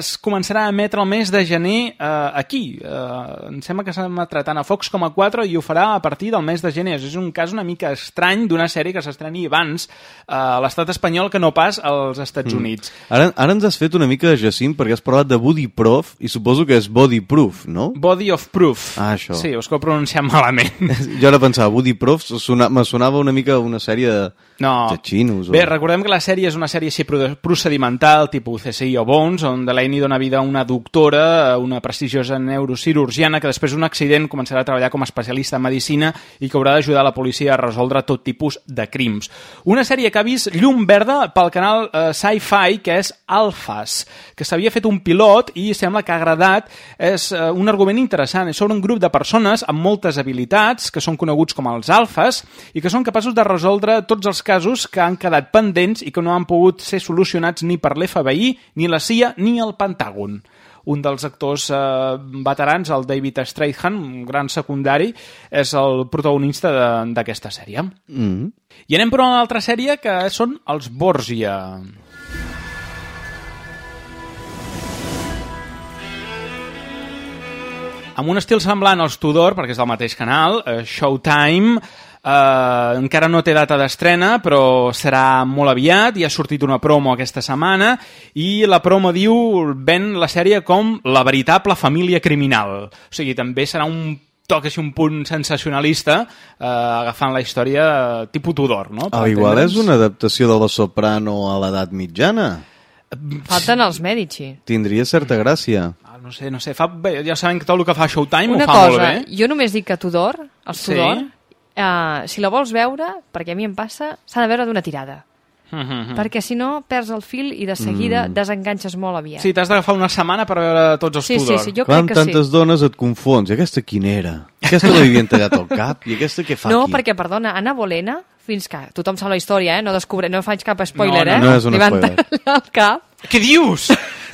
es començarà a emetre el mes de gener eh, aquí. Eh, em sembla que s'emetrà tant a Fox com a 4 i ho farà a partir del mes de gener. És un cas una mica estrany estrany d'una sèrie que s'estreni abans eh, a l'estat espanyol que no pas als Estats Mm. Units. Ara, ara ens has fet una mica de Jacint perquè has parlat de Body Prof i suposo que és Body Proof, no? Body of Proof. Ah, això. Sí, us que ho malament. Jo ara pensava, Body Prof sona, me sonava una mica una sèrie de, No. de xinos. O... Bé, recordem que la sèrie és una sèrie així pro- procedimental, tipus CSI o Bones, on Delaney dona vida a una doctora, una prestigiosa neurocirurgiana, que després d'un accident començarà a treballar com a especialista en medicina i que haurà d'ajudar la policia a resoldre tot tipus de crims. Una sèrie que ha vist llum verda pel canal eh, Sci-Fi, que és Alphas, que s'havia fet un pilot i sembla que ha agradat. És eh, un argument interessant. És sobre un grup de persones amb moltes habilitats, que són coneguts com els alfas, i que són capaços de resoldre tots els casos que han quedat pendents i que no han pogut ser solucionats ni per l'FBI, ni la CIA, ni el Pentàgon un dels actors eh, veterans, el David Strathairn, un gran secundari, és el protagonista de- d'aquesta sèrie. Mm. I anem per una altra sèrie que són els Borgia. Amb un estil semblant als Tudor, perquè és del mateix canal, eh, Showtime, eh, encara no té data d'estrena, però serà molt aviat, i ha sortit una promo aquesta setmana, i la promo diu, ven la sèrie com la veritable família criminal. O sigui, també serà un toc així un punt sensacionalista eh, agafant la història eh, tipus Tudor, no? Ah, igual és una adaptació de la Soprano a l'edat mitjana. Falten els Medici. Tindria certa gràcia. Ah, No sé, no sé, fa, bé, ja sabem que tot el que fa Showtime Una ho fa molt cosa, bé. jo només dic que Tudor, els Sí? Tudor, eh, si la vols veure, perquè a mi em passa, s'ha de veure d'una tirada. Mhm. Perquè si no, perds el fil i de seguida Mm. desenganxes molt aviat. Sí, t'has d'agafar una setmana per veure tots els Sí, sí, Tudor. sí, jo Clar, crec que tantes sí. dones et confons. I aquesta quina era? Aquesta li havien tallat el cap? I aquesta què fa No, aquí? perquè, perdona, Anna Bolena, fins que tothom sap la història, eh? no, descobre, no faig cap spoiler, No, no, eh? no és un Li van spoiler. tallar el cap. Què dius?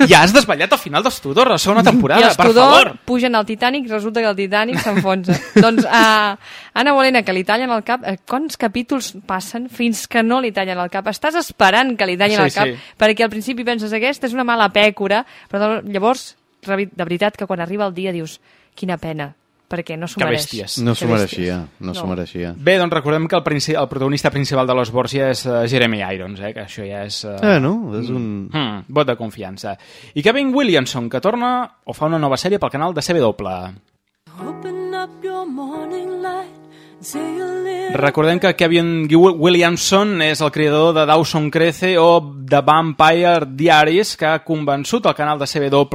Ja has desvetllat el final dels Tudor, la segona temporada, I els per Tudor favor. pugen al Titanic, resulta que el Titanic s'enfonsa. doncs uh, Anna Bolena, que li tallen el cap, eh, quants capítols passen fins que no li tallen el cap? Estàs esperant que li tallin Sí, el cap, sí. perquè al principi penses aquesta és una mala pècora, però llavors, de veritat, que quan arriba el dia dius quina pena, perquè no s'ho Que mereix. bèsties. No Que s'ho mereixia, no s'ho mereixia. Bé, doncs recordem que el, princi el protagonista principal de Los Borgia és uh, Jeremy Irons, eh? que això ja és... Uh, Eh, no? És un... Mm, vot de confiança. I Kevin Williamson, que torna o fa una nova sèrie pel canal de CW. Open up your morning light Recordem que Kevin Wi- Williamson és el creador de Dawson Crece o The Vampire Diaries, que ha convençut el canal de CW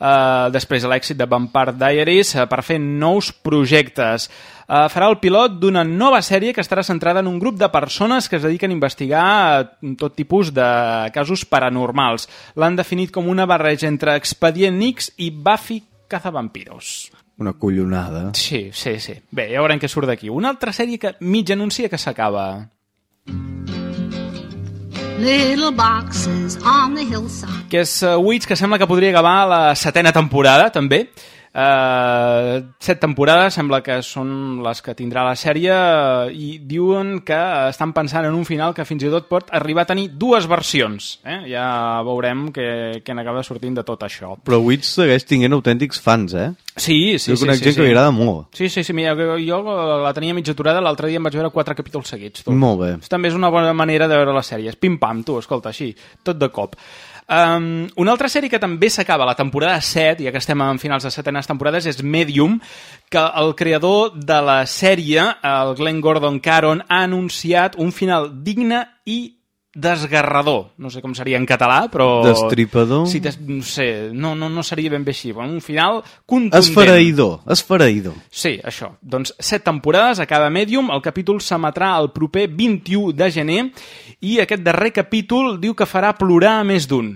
eh, després de l'èxit de Vampire Diaries eh, per fer nous projectes. Eh, farà el pilot d'una nova sèrie que estarà centrada en un grup de persones que es dediquen a investigar eh, tot tipus de casos paranormals. L'han definit com una barreja entre Expedient X i Buffy Cazavampiros. Una collonada. Sí, sí, sí. Bé, ja veurem què surt d'aquí. Una altra sèrie que mig anuncia que s'acaba. Little boxes on the hillside. Que és uh, Witch, que sembla que podria acabar la setena temporada, també. Uh, set temporades sembla que són les que tindrà la sèrie uh, i diuen que estan pensant en un final que fins i tot pot arribar a tenir dues versions. Eh? Ja veurem què, què n'acaba sortint de tot això. Però Witch segueix tinguent autèntics fans, eh? Sí, sí, Jo sí. conec sí, gent que li agrada molt. Sí, sí, sí, mira, jo, la tenia mig aturada, l'altre dia em vaig veure quatre capítols seguits. Tu. Molt bé. També és una bona manera de veure les sèries. Pim-pam, tu, escolta, així, tot de cop. Um, una altra sèrie que també s'acaba la temporada 7, ja que estem en finals de setenes temporades, és Medium, que el creador de la sèrie, el Glenn Gordon Caron, ha anunciat un final digne i desgarrador. No sé com seria en català, però... Destripador? Sí, des... no sé, no, no, no seria ben bé així. Bueno, un final contundent. Esfereïdor, esfereïdor. Sí, això. Doncs set temporades a cada Medium. El capítol s'emetrà el proper 21 de gener i aquest darrer capítol diu que farà plorar a més d'un.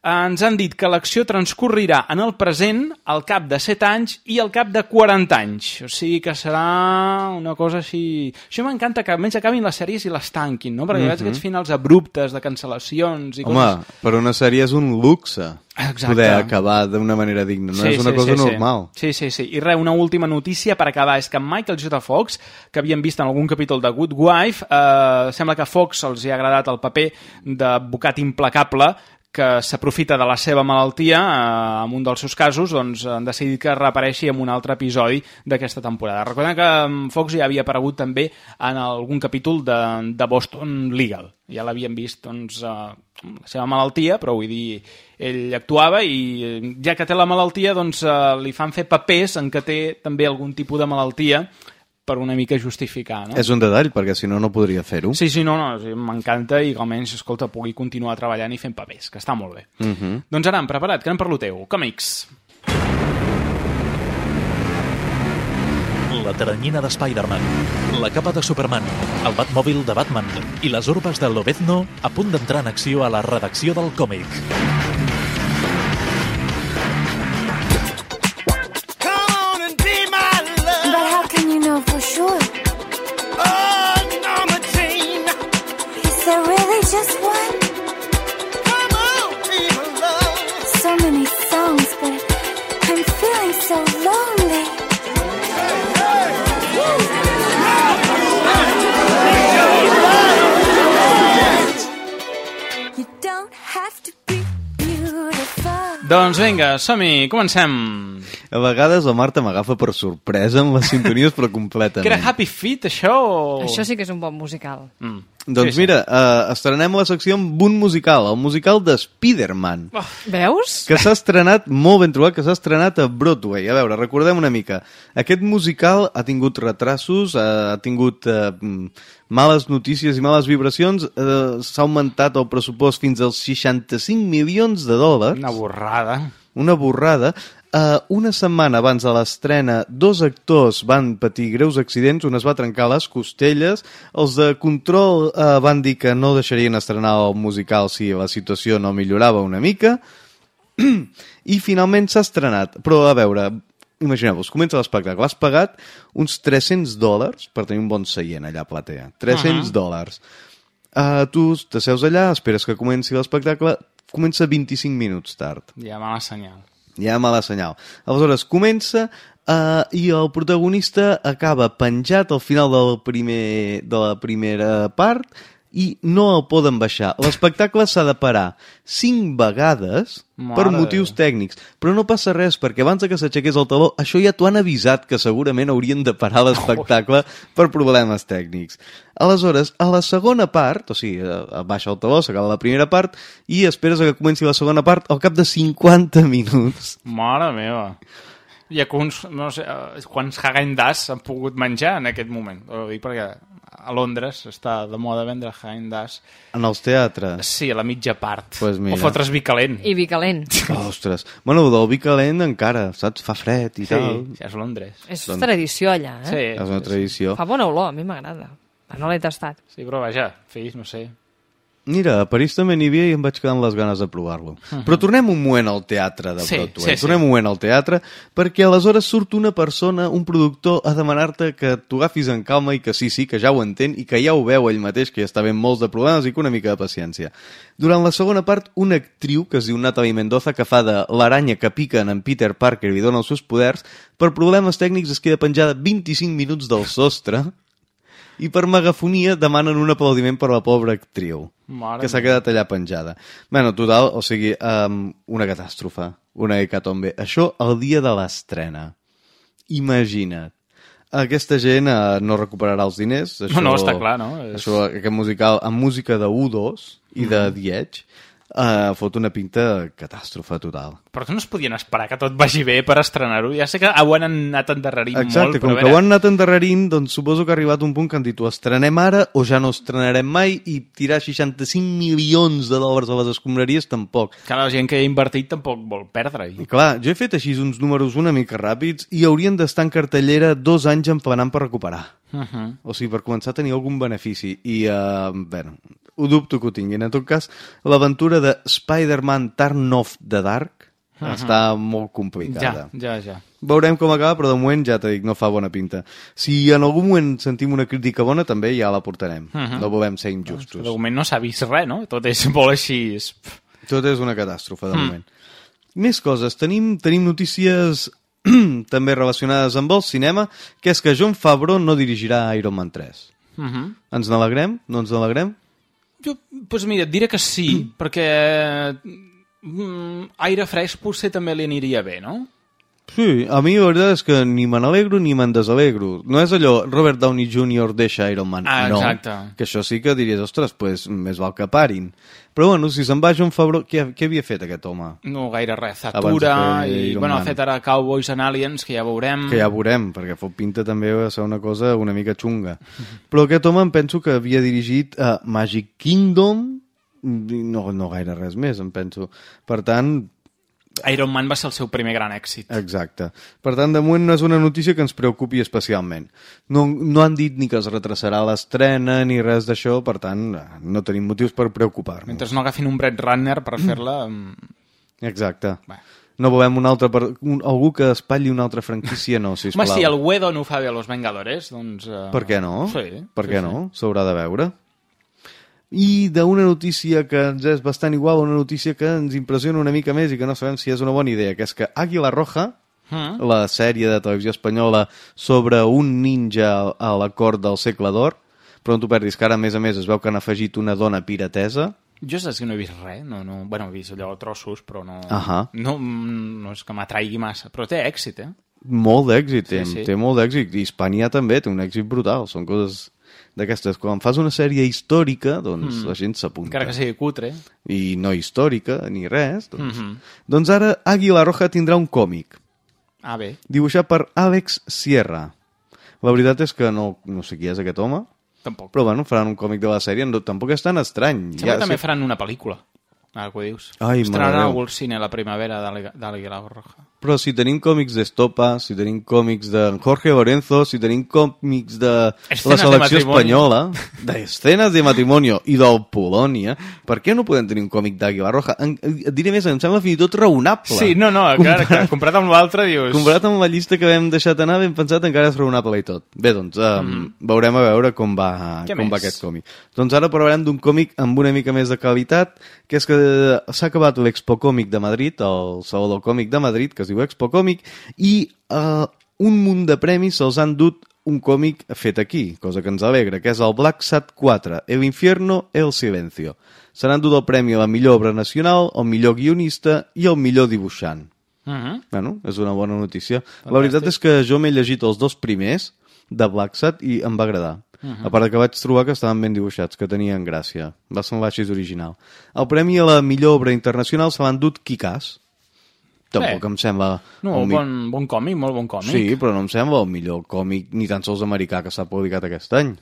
Ens han dit que l'acció transcorrirà en el present, al cap de 7 anys i al cap de 40 anys. O sigui que serà una cosa així... Això m'encanta que almenys acabin les sèries i les tanquin, no? Perquè mm. -hmm. aquests finals abruptes de cancel·lacions i Home, coses... per una sèrie és un luxe Exacte. poder acabar d'una manera digna, no és una cosa normal. Sí, sí, sí. I res, una última notícia per acabar és que Michael J. Fox, que havíem vist en algun capítol de Good Wife, eh, sembla que a Fox els hi ha agradat el paper d'advocat implacable que s'aprofita de la seva malaltia, eh, en un dels seus casos, doncs han decidit que reapareixi en un altre episodi d'aquesta temporada. Recordem que mm, Fox ja havia aparegut també en algun capítol de, de Boston Legal. Ja l'havien vist, doncs, eh, la seva malaltia, però vull dir, ell actuava i ja que té la malaltia, doncs eh, li fan fer papers en què té també algun tipus de malaltia per una mica justificar, no? És un detall, perquè si no, no podria fer-ho. Sí, sí, no, no, sí, m'encanta i que almenys, escolta, pugui continuar treballant i fent papers, que està molt bé. Uh -huh. Doncs Aram, preparat, que anem per lo teu. Còmics. La teranyina de Spider-Man, la capa de Superman, el Batmòbil de Batman i les urbes de Lobezno a punt d'entrar en acció a la redacció del còmic. Can you know for sure? Oh, Norma Jean. Is there really just one? Come on, feel love. So many songs, but I'm feeling so lonely. You don't have to be beautiful. Doncs vinga, som-hi, comencem. A vegades la Marta m'agafa per sorpresa amb les sintonies, però completament. Que era Happy Feet, això? O... Això sí que és un bon musical. Mm. Doncs Sí, sí. mira, uh, estrenem la secció amb un musical, el musical de Spider-Man, Veus? que s'ha estrenat, molt ben trobat, que s'ha estrenat a Broadway. A veure, recordem una mica. Aquest musical ha tingut retrasos, eh, ha tingut uh, males notícies i males vibracions, uh, s'ha augmentat el pressupost fins als 65 milions de dòlars. Una borrada. Una borrada. Uh, una setmana abans de l'estrena, dos actors van patir greus accidents, un es va trencar les costelles, els de control uh, van dir que no deixarien estrenar el musical si la situació no millorava una mica, i finalment s'ha estrenat. Però, a veure, imagineu-vos, comença l'espectacle, has pagat uns 300 dòlars per tenir un bon seient allà a platea. 300 Ahà. dòlars. Uh, tu t'asseus allà, esperes que comenci l'espectacle, comença 25 minuts tard Ja mala senyal. Ja mala senyal. Aleshores, comença uh, i el protagonista acaba penjat al final del primer, de la primera part i no el poden baixar. L'espectacle s'ha de parar cinc vegades Mare per motius tècnics, però no passa res, perquè abans que s'aixequés el taló, això ja t'ho han avisat que segurament haurien de parar l'espectacle per problemes tècnics. Aleshores, a la segona part, o sigui, eh, baixa el taló, s'acaba la primera part, i esperes a que comenci la segona part al cap de 50 minuts. Mare meva. I a quants, no sé, eh, quants Häagen-Dazs han pogut menjar en aquest moment? Ho dic perquè a Londres està de moda vendre Häagen-Dazs. En els teatres. Sí, a la mitja part. Pues mira. O fotre's vi calent. I vi calent. Ostres. Bueno, del vi calent encara, saps? Fa fred i Sí, tal. ja és Londres. És Doncs- tradició allà, eh? Sí, És una tradició. Fa bona olor, a mi m'agrada. No l'he tastat. sí, però vaja, fills, no sé. Mira, a París també n'hi havia i em vaig quedar amb les ganes de provar-lo. Però tornem un moment al teatre de Sí, Broadway. sí, sí. Tornem un moment al teatre, perquè aleshores surt una persona, un productor, a demanar-te que t'ho agafis en calma i que sí, sí, que ja ho entén i que ja ho veu ell mateix, que ja està ben molts de problemes i que una mica de paciència. Durant la segona part, una actriu que es diu Natalie Mendoza, que fa de l'aranya que pica en Peter Parker i li dona els seus poders, per problemes tècnics es queda penjada 25 minuts del sostre i per megafonia demanen un aplaudiment per la pobra actriu Mare que s'ha quedat allà penjada. Bueno, total, o sigui, um, una catàstrofe, una hecatombe. Això el dia de l'estrena. Imagina't. Aquesta gent uh, no recuperarà els diners. Això, No, no, està clar, no? És- Això, aquest musical, amb música de U2 i de Edge, uh, fot una pinta catàstrofe total. Però que no es podien esperar que tot vagi bé per estrenar-ho. Ja sé que ho han anat endarrerint Exacte, molt, com però a que ho han anat endarrerint, doncs suposo que ha arribat un punt que han dit ho estrenem ara o ja no estrenarem mai i tirar 65 milions de dòlars a les escombraries tampoc. Que la gent que ha invertit tampoc vol perdre-hi. I clar, jo he fet així uns números una mica ràpids i haurien d'estar en cartellera dos anys emplenant per recuperar. Uh -huh. O sigui, per començar a tenir algun benefici. I, uh, bé, ho dubto que ho tinguin. En tot cas, l'aventura de Spider-Man Turn Off the Dark Mhm. està molt Ja, complicada. ja, ja. Veurem com acaba, però de moment ja t'he dit, no fa bona pinta. Si en algun moment sentim una crítica bona, també ja la portarem. Mhm. No volem ser injustos. De moment no s'ha vist res, no? Tot és molt així... Tot és una catàstrofe, de Mm. moment. Més coses. Tenim, tenim notícies també relacionades amb el cinema, que és que John Favreau no dirigirà Iron Man 3. Uh -huh. Ens n'alegrem? No ens n'alegrem? Jo, doncs mira, et diré que sí, perquè mm, aire fresc potser també li aniria bé, no? Sí, a mi la veritat és que ni me n'alegro ni me'n desalegro. No és allò, Robert Downey Jr. deixa Iron Man. Ah, no, exacte. que això sí que diries, ostres, pues, més val que parin. Però bueno, si se'n va John Favreau, què, què havia fet aquest home? No gaire res, Zatura, fer i Iron bueno, ha Man. fet ara Cowboys and Aliens, que ja veurem. Que ja veurem, perquè fot pinta també a ser una cosa una mica xunga. Però aquest home em penso que havia dirigit a Magic Kingdom, no, no gaire res més, em penso. Per tant, Iron Man va ser el seu primer gran èxit. Exacte. Per tant, de moment no és una notícia que ens preocupi especialment. No, no han dit ni que es retrasarà l'estrena ni res d'això, per tant, no tenim motius per preocupar-nos. Mentre no agafin un Brett Runner per fer-la... mm, Exacte. No volem un altre per... un, algú que espatlli una altra franquícia, no, sisplau. Home, si el Whedon ho fa bé a Los Vengadores, doncs... Uh... Per què no? Sí. Per sí, què sí. no? S'haurà de veure. I d'una notícia que ens és bastant igual una notícia que ens impressiona una mica més i que no sabem si és una bona idea, que és que Águila Roja, Mm. la sèrie de televisió espanyola sobre un ninja a la cort del segle d'or, però no t'ho perdis, que ara, a més a més, es veu que han afegit una dona piratesa. Jo saps que no he vist res, no, no, bueno, he vist allò trossos, però no, Ahà. no, no és que m'atraigui massa, però té èxit, eh? Molt d'èxit, Sí, té, sí. té molt d'èxit. I Hispània també té un èxit brutal. Són coses d'aquestes. Quan fas una sèrie històrica, doncs Mm. la gent s'apunta. Encara que sigui cutre. I no històrica, ni res. Doncs, Mhm. doncs ara Águila Roja tindrà un còmic, Ah, bé. dibuixat per Àlex Sierra. La veritat és que no, no sé qui és aquest home, Tampoc. però bueno, faran un còmic de la sèrie, no, tampoc és tan estrany. Sembla que també sí. faran una pel·lícula, ara que ho dius. Ai, Estrenaran al cine la primavera d'Àguila Roja. Però si tenim còmics d'Estopa, si tenim còmics de Jorge Lorenzo, si tenim còmics de Escenes la de selecció matrimoni. espanyola, d'escenes de matrimonio i del Polònia, per què no podem tenir un còmic d'Àguila Roja? En, et diré més, em sembla fins i tot raonable. Sí, no, no, clar, clar, comparat amb l'altre, dius... Comparat amb la llista que vam deixat anar, ben pensat, encara és raonable i tot. Bé, doncs, um, Mhm. veurem a veure com va, Què com va aquest còmic. Doncs ara parlarem d'un còmic amb una mica més de qualitat, que és que s'ha acabat l'Expo Còmic de Madrid, el Saló del Còmic de Madrid, que es diu Expo Còmic, i uh, un munt de premis se'ls han dut un còmic fet aquí, cosa que ens alegra, que és el Black Sat 4, El infierno, el silencio. Se n'han dut el premi a la millor obra nacional, el millor guionista i el millor dibuixant. Mhm. Bueno, és una bona notícia. La veritat és que jo m'he llegit els dos primers de Black Sat i em va agradar. Mhm. A part que vaig trobar que estaven ben dibuixats, que tenien gràcia. Va semblar així original. El premi a la millor obra internacional se l'han dut Kikàs. Tampoc Bé. em sembla... No, mi- bon, bon còmic, molt bon còmic. Sí, però no em sembla el millor còmic ni tan sols americà que s'ha publicat aquest any.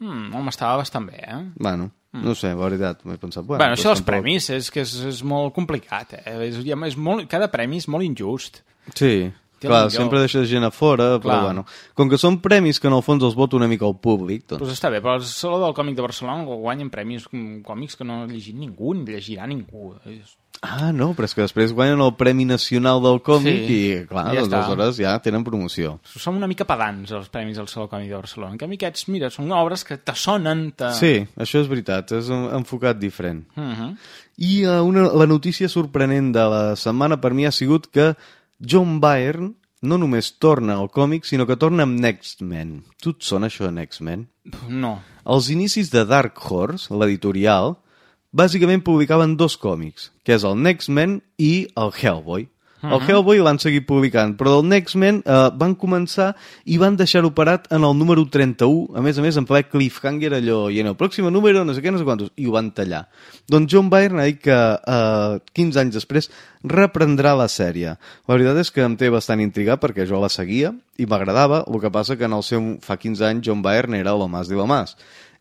Mm, home, estava bastant bé, eh? Bueno, no sé, la veritat, m'he pensat... Bueno, bueno això dels tampoc- premis és que és, és molt complicat, eh? És, ja és molt, cada premi és molt injust. Sí, Té clar, sempre deixa gent a fora, però Clar. bueno. Com que són premis que en el fons els vota una mica el públic, doncs... Pues està bé, però el Saló del Còmic de Barcelona guanyen premis mm, còmics que no ha llegit ningú, ni llegirà ningú. És- Ah, no, però és que després guanyen el Premi Nacional del Còmic Sí, i, clar, ja doncs aleshores ja tenen promoció. Som una mica pedants, els premis del Saló Còmic de Barcelona. En canvi, aquests, mira, són obres que te sonen... Te... Sí, això és veritat, és un enfocat diferent. Uh -huh. I uh, una, la notícia sorprenent de la setmana per mi ha sigut que John Byrne no només torna al còmic, sinó que torna amb Next Man. Tu et sona això de Next Man? No. Els inicis de Dark Horse, l'editorial, bàsicament publicaven dos còmics, que és el Next Man i el Hellboy. El Mhm. Hellboy l'han seguit publicant, però del Next Man eh, van començar i van deixar-ho parat en el número 31, a més a més en ple cliffhanger allò, i en el pròxim número no sé què, no sé quantos, i ho van tallar. Doncs John Byrne ha dit que eh, 15 anys després reprendrà la sèrie. La veritat és que em té bastant intrigat perquè jo la seguia i m'agradava, el que passa que en el seu, fa 15 anys John Byrne era lo más de lo más.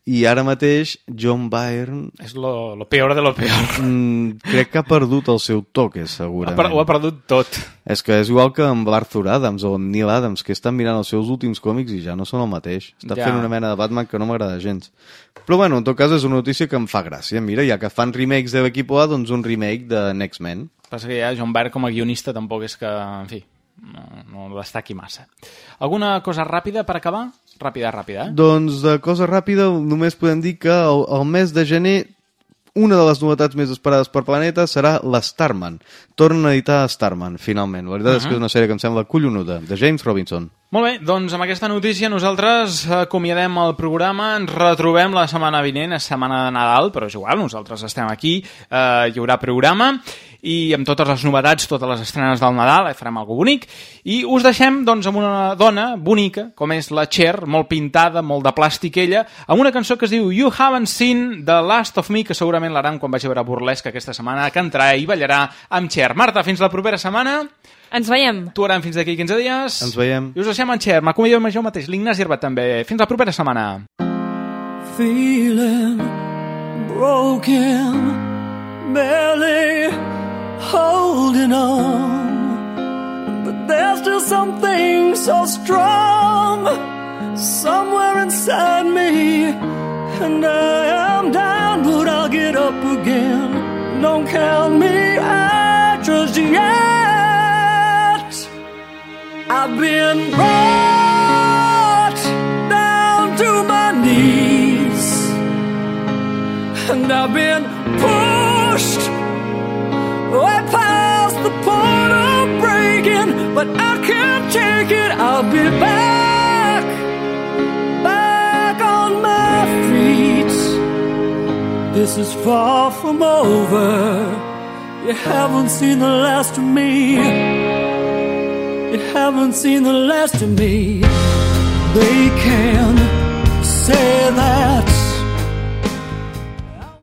I ara mateix John Byrne És lo, lo peor de lo peor. mm, crec que ha perdut el seu toque, Ha segurament. per, ho ha perdut tot. És que és igual que amb l'Arthur Adams o amb Neil Adams, que estan mirant els seus últims còmics i ja no són el mateix. Està Ja. fent una mena de Batman que no m'agrada gens. Però bueno, en tot cas és una notícia que em fa gràcia. Mira, ja que fan remakes de l'equip A, doncs un remake de Next Man. Passa que ja John Byrne com a guionista tampoc és que, en fi, no, no destaqui massa. Alguna cosa ràpida per acabar? Ràpida, ràpida, eh? Doncs de cosa ràpida només podem dir que el, el mes de gener una de les novetats més esperades per Planeta serà la Starman. Tornen a editar Starman, finalment. La veritat uh -huh. és que és una sèrie que em sembla collonuda, de James Robinson. Molt bé, doncs amb aquesta notícia nosaltres acomiadem el programa, ens retrobem la setmana vinent, és setmana de Nadal, però és igual, nosaltres estem aquí, eh, hi haurà programa, i amb totes les novetats, totes les estrenes del Nadal, eh, farem alguna bonic, i us deixem doncs, amb una dona bonica, com és la Cher, molt pintada, molt de plàstic ella, amb una cançó que es diu You Haven't Seen The Last of Me, que segurament l'Aram quan vagi a veure Burlesque aquesta setmana cantarà i ballarà amb Cher. Marta, fins la propera setmana. Ens veiem. Tu, Aram, fins d'aquí 15 dies. Ens veiem. I us deixem amb Cher. M'acomiadeu amb jo mateix, l'Ignasi Herbat també. Fins la propera setmana. feeling broken, barely holding on. But there's still something so strong somewhere inside me. And I am down, but I'll get up again. Don't count me out just yet. I've been brought down to my knees, and I've been pushed way past the point of breaking. But I can't take it. I'll be back, back on my feet. This is far from over. You haven't seen the last of me. You haven't seen the last of me. They can say that